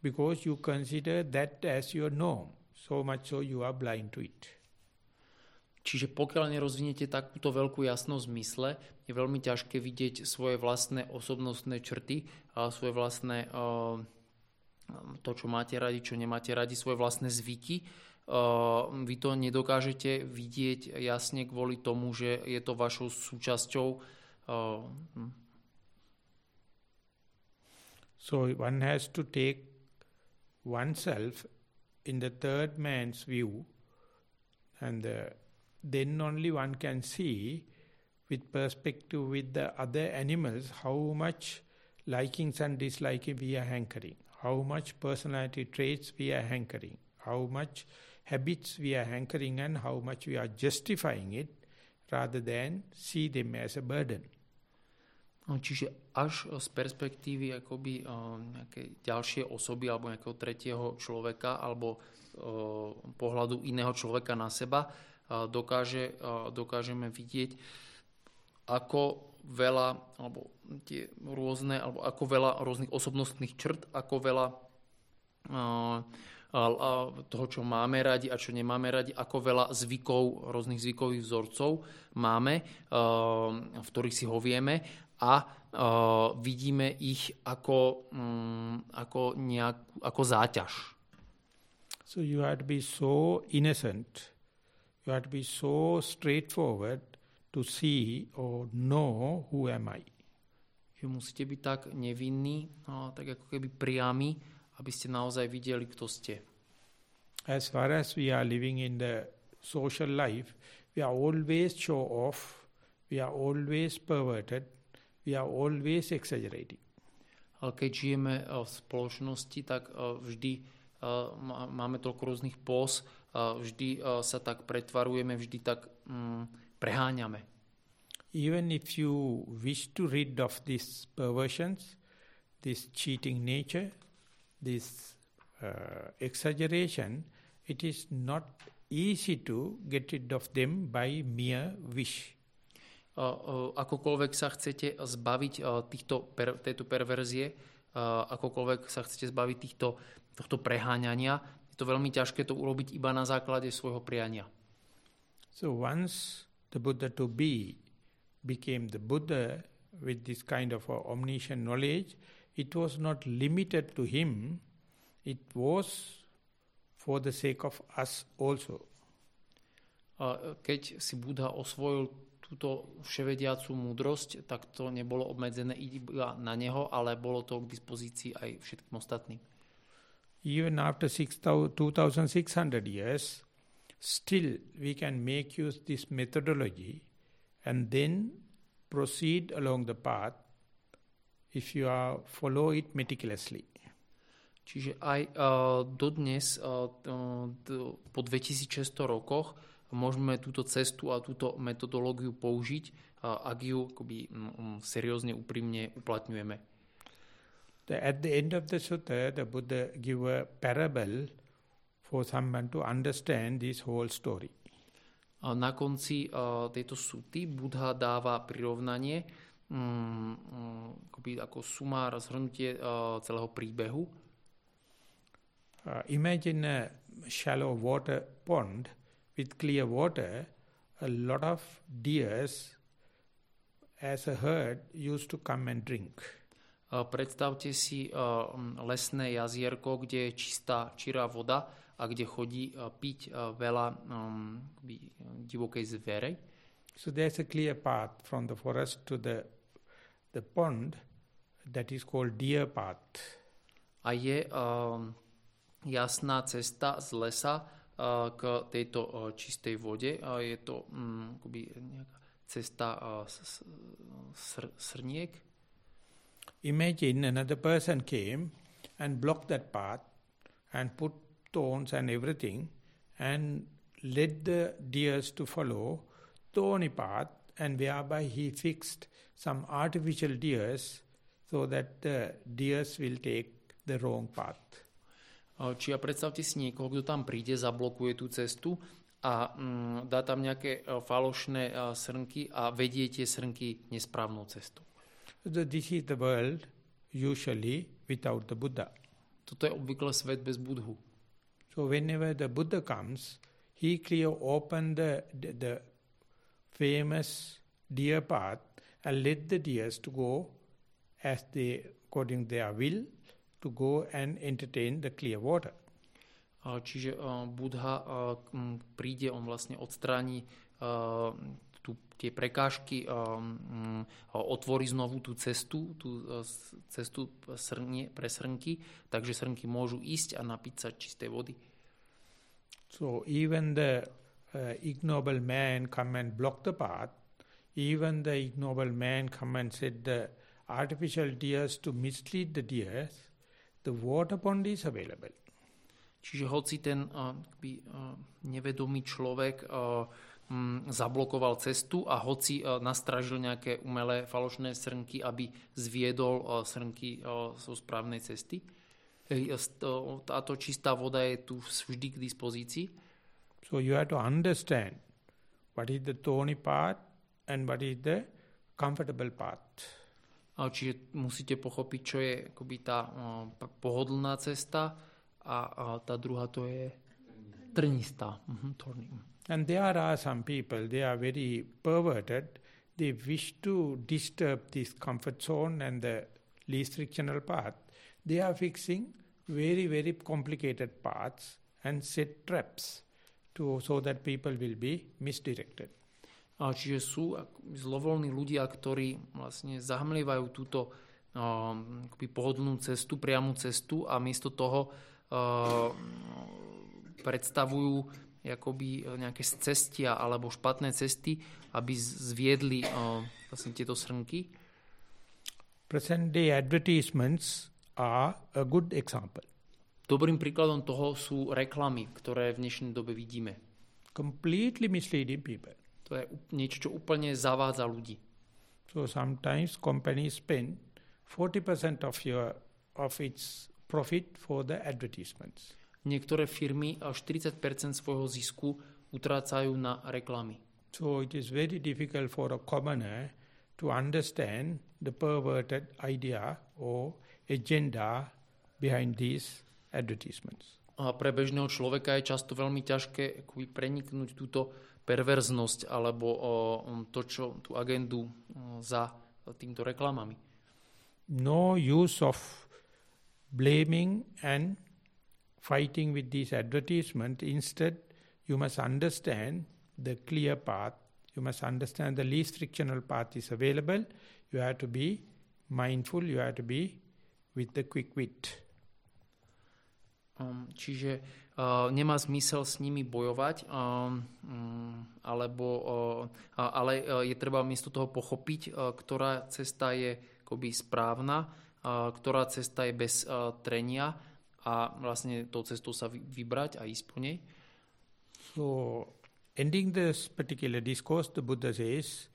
because you consider that as your norm. So much so you are blind to it. Čiže pokiaľ nerozviniete takúto veľkú jasnosť v zmysle, je veľmi ťažké vidieť svoje vlastné osobnostné črty, a svoje vlastné to, čo máte radi, čo nemáte radi, svoje vlastné zvyky. Vy to nedokážete vidieť jasne kvôli tomu, že je to vašou súčasťou. Hm. So one has to take oneself in the third man's view and the then only one can see with perspective with the other animals how much likings and disliking we are hankering, how much personality traits we are hankering, how much habits we are hankering and how much we are justifying it rather than see them as a burden. Čiže až z perspektívy akoby uh, nejakej ďalšie osoby alebo nejakého tretieho človeka alebo uh, pohľadu iného človeka na seba dokáže, dokážeme vidieť, ako veľa, alebo tie rôzne, alebo ako veľa rôznych osobnostných črt, ako veľa toho, čo máme radi a čo nemáme radi, ako veľa zvykov, rôznych zvykových vzorcov máme, v ktorých si hovieme a vidíme ich ako, mm, ako, nejak, ako záťaž. So you have to be so innocent You have to be so straightforward to see or know who am I. Že musíte byť tak nevinní, no, tak ako keby priami, aby ste naozaj videli, kto ste. As far as we are living in the social life, we are always show off, we are always perverted, we are always exaggerating. Ale keď žijeme eh, v spoločnosti, tak eh, vždy eh, máme toľko rôznych pós, vždy sa tak pretvarujeme, vždy tak mm, preháňame. Even if you wish to rid of these perversions, this cheating nature, this uh, exaggeration, it is not easy to get rid of them by mere wish. Uh, uh, akokoľvek sa chcete zbaviť týchto per, tejto perverzie, akokoľvek sa chcete zbaviť týchto, tohto preháňania, je to veľmi ťažké to urobiť iba na základe svojho priania. So once the Buddha to be became the Buddha with this kind of omniscient knowledge, it was not limited to him, it was for the sake of us also. A keď si Buddha osvojil túto vševediacú múdrosť, tak to nebolo obmedzené iba na neho, ale bolo to k dispozícii aj všetkým ostatným even after 2600 years, still we can make use this methodology and then proceed along the path if you are follow it meticulously. Čiže aj uh, dodnes, uh, po 2600 rokoch, môžeme túto cestu a túto metodológiu použiť, uh, ak ju akoby, um, seriózne, úprimne uplatňujeme. The, at the end of the sutta, the Buddha give a parable for someone to understand this whole story. Na konci uh, tejto suty Buddha dáva prirovnanie um, um, akoby ako sumár, zhrnutie uh, celého príbehu. Uh, imagine a shallow water pond with clear water. A lot of deers as a herd used to come and drink. Predstavte si lesné jazierko, kde je čistá, čirá voda a kde chodí piť veľa um, divokej zvere. So there's a clear path from the forest to the, the pond that is called deer path. a je jasná cesta z lesa k tejto čistej vode. Je to um, nejaká cesta sr- srniek. Imagine another person came and blocked that path and put thorns and everything and led the deers to follow thorny path and whereby he fixed some artificial deers so that the deers will take the wrong path. Čiže predstavte si niekoho, kto tam príde, zablokuje tú cestu a mm, dá tam nejaké falošné srnky a vedie tie srnky nesprávnou cestou. So this is the world usually without the Buddha. Toto je obvykle svet bez Budhu. So whenever the Buddha comes, he clear open the, the, the famous deer path and let the deers to go as they according their will to go and entertain the clear water. Čiže uh, Buddha uh, príde, on vlastne odstráni uh, tu, tie prekážky, um, otvorí znovu tú cestu, tú cestu srnie, pre srnky, takže srnky môžu ísť a napiť sa čistej vody. So even the uh, ignoble man come and block the path, even the ignoble man come and set the artificial deers to mislead the deers, the water pond is available. Čiže hoci ten uh, by, uh, nevedomý človek uh, zablokoval cestu a hoci uh, nastražil nejaké umelé falošné srnky, aby zviedol uh, srnky uh, zo správnej cesty, táto čistá voda je tu vždy k dispozícii. So you have to understand what is the thorny path and what is the comfortable path. Čiže musíte pochopiť, čo je akoby tá pohodlná cesta a, a tá druhá to je trnistá. Uh-huh, And there are some people, they are very perverted. They wish to disturb this comfort zone and the least frictional path. They are fixing very, very complicated paths and set traps to, so that people will be misdirected. Čiže sú zlovoľní ľudia, ktorí vlastne zahmlievajú túto uh, pohodlnú cestu, priamu cestu a miesto toho uh, predstavujú akoby nejaké cestia alebo špatné cesty, aby zviedli uh, vlastne tieto srnky. Present day advertisements are a good example. Dobrým príkladom toho sú reklamy, ktoré v dnešnej dobe vidíme. Completely misleading people. To je niečo, čo úplne zavádza ľudí. So sometimes companies spend 40% of your of its profit for the advertisements. Niektoré firmy až 40% svojho zisku utrácajú na reklamy. So it is very difficult for a commoner to understand the perverted idea or agenda behind these advertisements. A pre bežného človeka je často veľmi ťažké preniknúť túto perverznosť alebo to, čo, tú agendu za týmto reklamami. No use of blaming and fighting with these advertisements. Instead, you must understand the clear path. You must understand the least frictional path is available. You have to be mindful. You have to be with the quick wit. Um, čiže uh, nemá zmysel s nimi bojovať, um, um, alebo, uh, ale uh, je treba miesto toho pochopiť, uh, ktorá cesta je akoby správna, uh, ktorá cesta je bez uh, trenia a vlastne tou cestou sa vybrať a ísť po nej. So, ending this particular discourse, the Buddha says,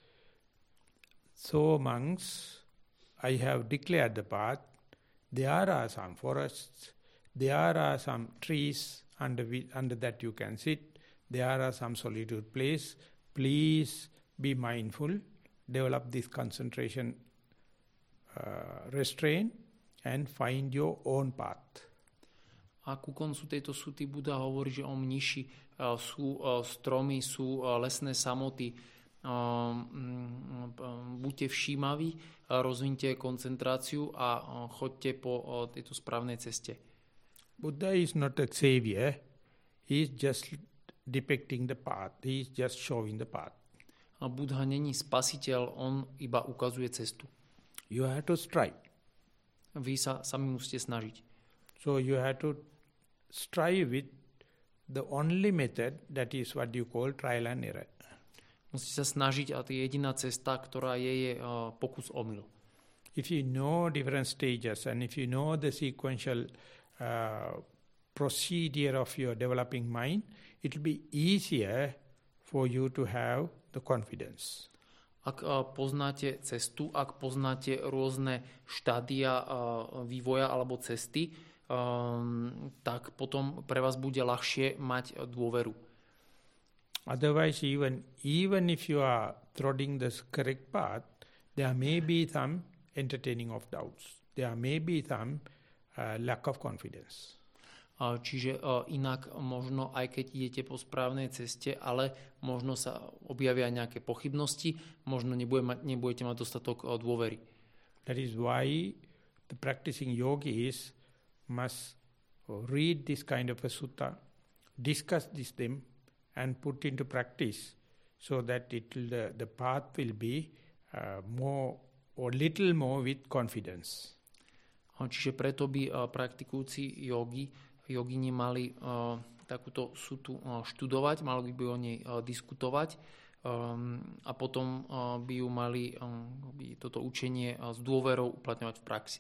So monks, I have declared the path, there are some forests, There are some trees under, under that you can sit. There are some solitude place. Please be mindful. Develop this concentration uh, restraint and find your own path. A ku koncu tejto súty Buda hovorí, že o mniši uh, sú uh, stromy, sú uh, lesné samoty. Um, buďte všímaví, rozvinte koncentráciu a chodte po tejto správnej ceste. Buddha is not a savior. He is just depicting the path. He is just showing the path. A Buddha není spasiteľ, on iba ukazuje cestu. You have to strive. Vy sa sami musíte snažiť. So you have to strive with the only method that is what you call trial and error. Musí sa snažiť a je jediná cesta, ktorá je, je uh, pokus omyl. If you know different stages and if you know the sequential uh, procedure of your developing mind, it will be easier for you to have the confidence. Ak uh, poznáte cestu, ak poznáte rôzne štádia uh, vývoja alebo cesty, tak potom pre vás bude ľahšie mať dôveru. Otherwise, even, even if you are trotting the correct path, there may be some entertaining of doubts. There may be some uh, lack of confidence. Čiže inak možno, aj keď idete po správnej ceste, ale možno sa objavia nejaké pochybnosti, možno nebude mať, nebudete mať dostatok dôvery. That is why the practicing yogis must read this kind of a sutta, discuss this them, and put into practice so that it will, the, the path will be uh, more or little more with confidence. Čiže preto by praktikujúci jogi jogini mali uh, takúto sutu uh, študovať, mali by o nej uh, diskutovať um, a potom uh, by ju mali um, by toto učenie uh, s dôverou uplatňovať v praxi.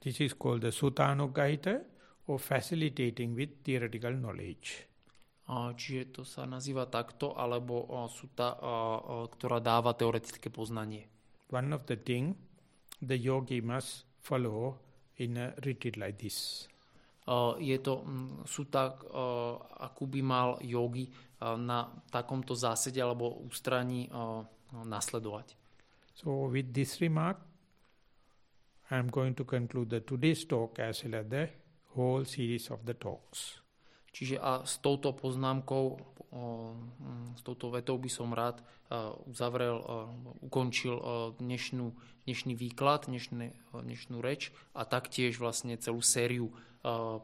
This is called the Sutanugahita or facilitating with theoretical knowledge. Uh, čiže to sa nazýva takto, alebo uh, suta, uh, uh, ktorá dáva teoretické poznanie. One of the thing the yogi must follow in a retreat like this. Eh, je to, sú tak, eh, akú by mal jogi eh, na takomto zásede alebo ústraní nasledovať. So with this remark, I'm going to conclude the today's talk as well as the whole series of the talks. Čiže a s touto poznámkou, mm, s touto vetou by som rád uzavrel, ukončil dnešnú, dnešný výklad, dnešné, dnešnú reč a taktiež vlastne celú sériu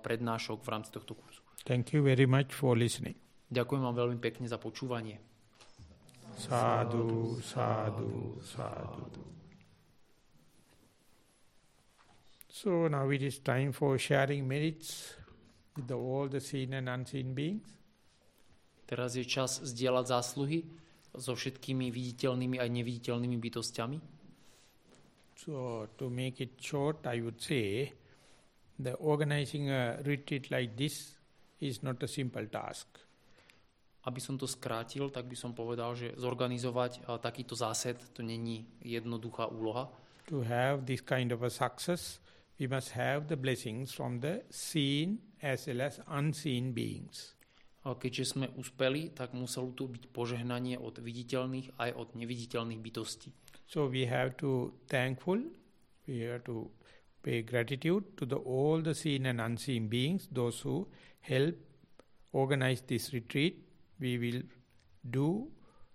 prednášok v rámci tohto kurzu. Thank you very much for listening. Ďakujem vám veľmi pekne za počúvanie. Sádu, sádu, sádu. So now it is time for sharing merits with all the seen and unseen beings. Teraz je čas zdieľať zásluhy so všetkými viditeľnými aj neviditeľnými bytostiami. So to make it short, I would say the organizing a retreat like this is not a simple task. Aby som to skrátil, tak by som povedal, že zorganizovať takýto zásed to není jednoduchá úloha. To have this kind of a success, we must have the blessings from the seen as well as unseen beings. Keďže sme uspeli, tak muselo tu byť požehnanie od viditeľných aj od neviditeľných bytostí. So we have to thankful, we have to pay gratitude to the, all the seen and unseen beings, those who help organize this retreat. We will do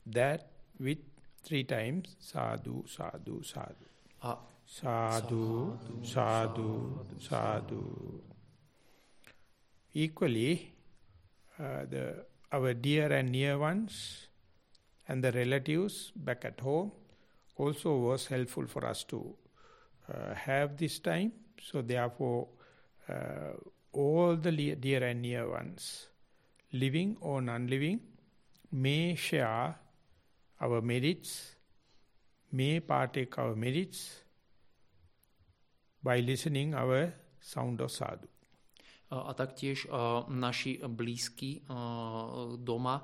that with three times sadhu, sadhu, sadhu. Ah. Sadhu, sadhu, sadhu. Equally, uh, the, our dear and near ones and the relatives back at home also was helpful for us to uh, have this time. So therefore, uh, all the dear and near ones, living or non-living, may share our merits, may partake our merits by listening our sound of sadhu. a taktiež naši blízky doma,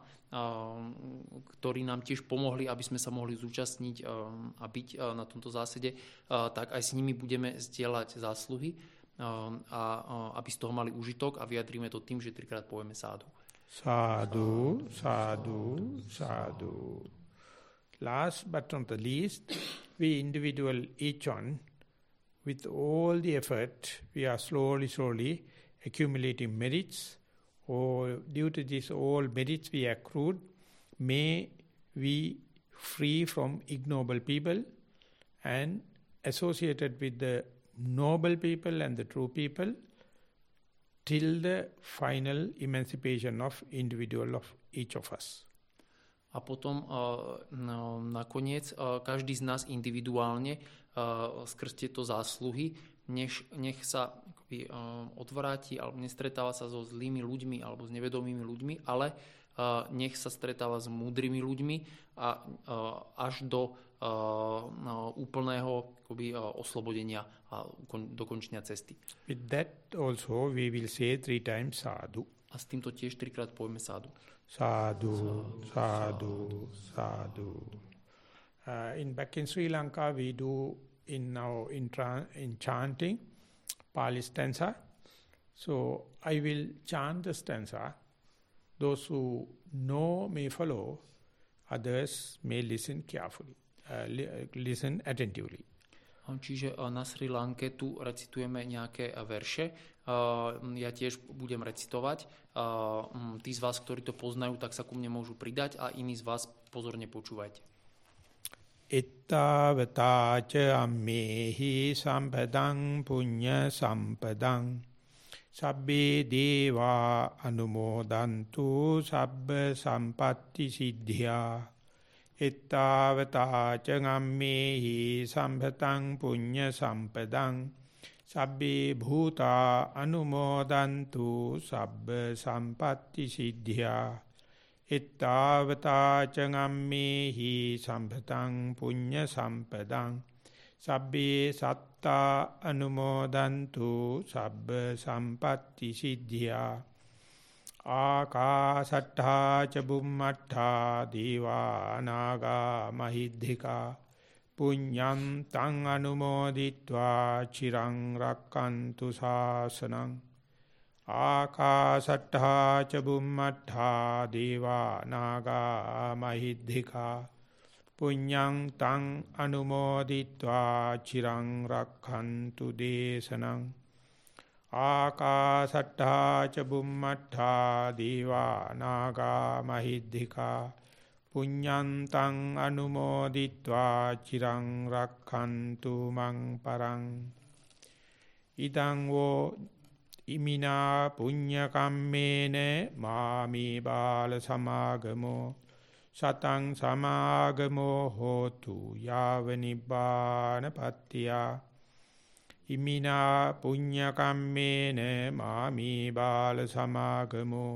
ktorí nám tiež pomohli, aby sme sa mohli zúčastniť a byť na tomto zásede, tak aj s nimi budeme zdieľať zásluhy a aby z toho mali užitok a vyjadríme to tým, že trikrát povieme sádu. Sádu, sádu, sádu. Last but not the least, we individual each one, with all the effort, we are slowly, slowly accumulating merits, or due to this all merits we accrued, may we free from ignoble people and associated with the noble people and the true people till the final emancipation of individual of each of us. A potom no, nakoniec každý z nás individuálne skrz tieto zásluhy, nech, nech sa odvráti alebo nestretáva sa so zlými ľuďmi alebo s nevedomými ľuďmi, ale nech sa stretáva s múdrymi ľuďmi a až do úplného akoby, oslobodenia a dokončenia cesty. With that also we will say three times sadhu. A s týmto tiež trikrát povieme sádu. Sadhu, sadhu, sadhu. Uh, in back in Sri Lanka we do in now in, in chanting Pali stanza. So I will chant the stanza. Those who know may follow, others may listen carefully, uh, li listen attentively. Čiže uh, na Sri Lanke tu recitujeme nejaké uh, verše. Ja tiež budem recitovať. Mm, tí z vás, ktorí to poznajú, tak sa ku mne môžu pridať a iní z vás pozorne počúvajte. Ittavata ca ammehi sampadang punya sampadang Sabbe deva anumodantu sabba sampatti siddhya Ittavata ca ammehi sampadang punya sampadang සබ්බේ භූතා අනුමෝදන්තු සබ්බ සම්පatti සිද්ධියා. එත්තාවතා චගම්මේහි සම්පතං පුඤ්ඤ සම්පදං. සබ්බේ සත්තා අනුමෝදන්තු සබ්බ සම්පatti සිද්ධියා. ආකාසට්ඨා ච බුම්මට්ඨා දීවා නාගා මහිද්దికා. පුඤ්ඤං තං අනුමෝදිත්වා චිරං රක්칸තු සාසනං ආකාශට්ඨා ච බුම්මට්ඨා දේවා නාග මහිද්దికා පුඤ්ඤං තං අනුමෝදිත්වා චිරං රක්칸තු දේශනං ආකාශට්ඨා ච බුම්මට්ඨා දේවා නාග මහිද්దికා පුඤ්ඤං තං අනුමෝදිත්වා චිරං රක්ඛන්තු මං පරං ඉදං වෝ ඉමිනා පුඤ්ඤ කම්මේන මාමේ බාල සමාගමෝ සතං සමාගමෝ හෝතු යාව නිබ්බාන පත්තියා ඉමිනා පුඤ්ඤ කම්මේන මාමේ බාල සමාගමෝ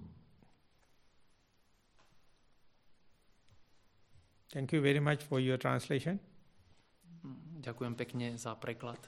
Thank you very much for your translation. Hm, ďakujem pekne za preklad.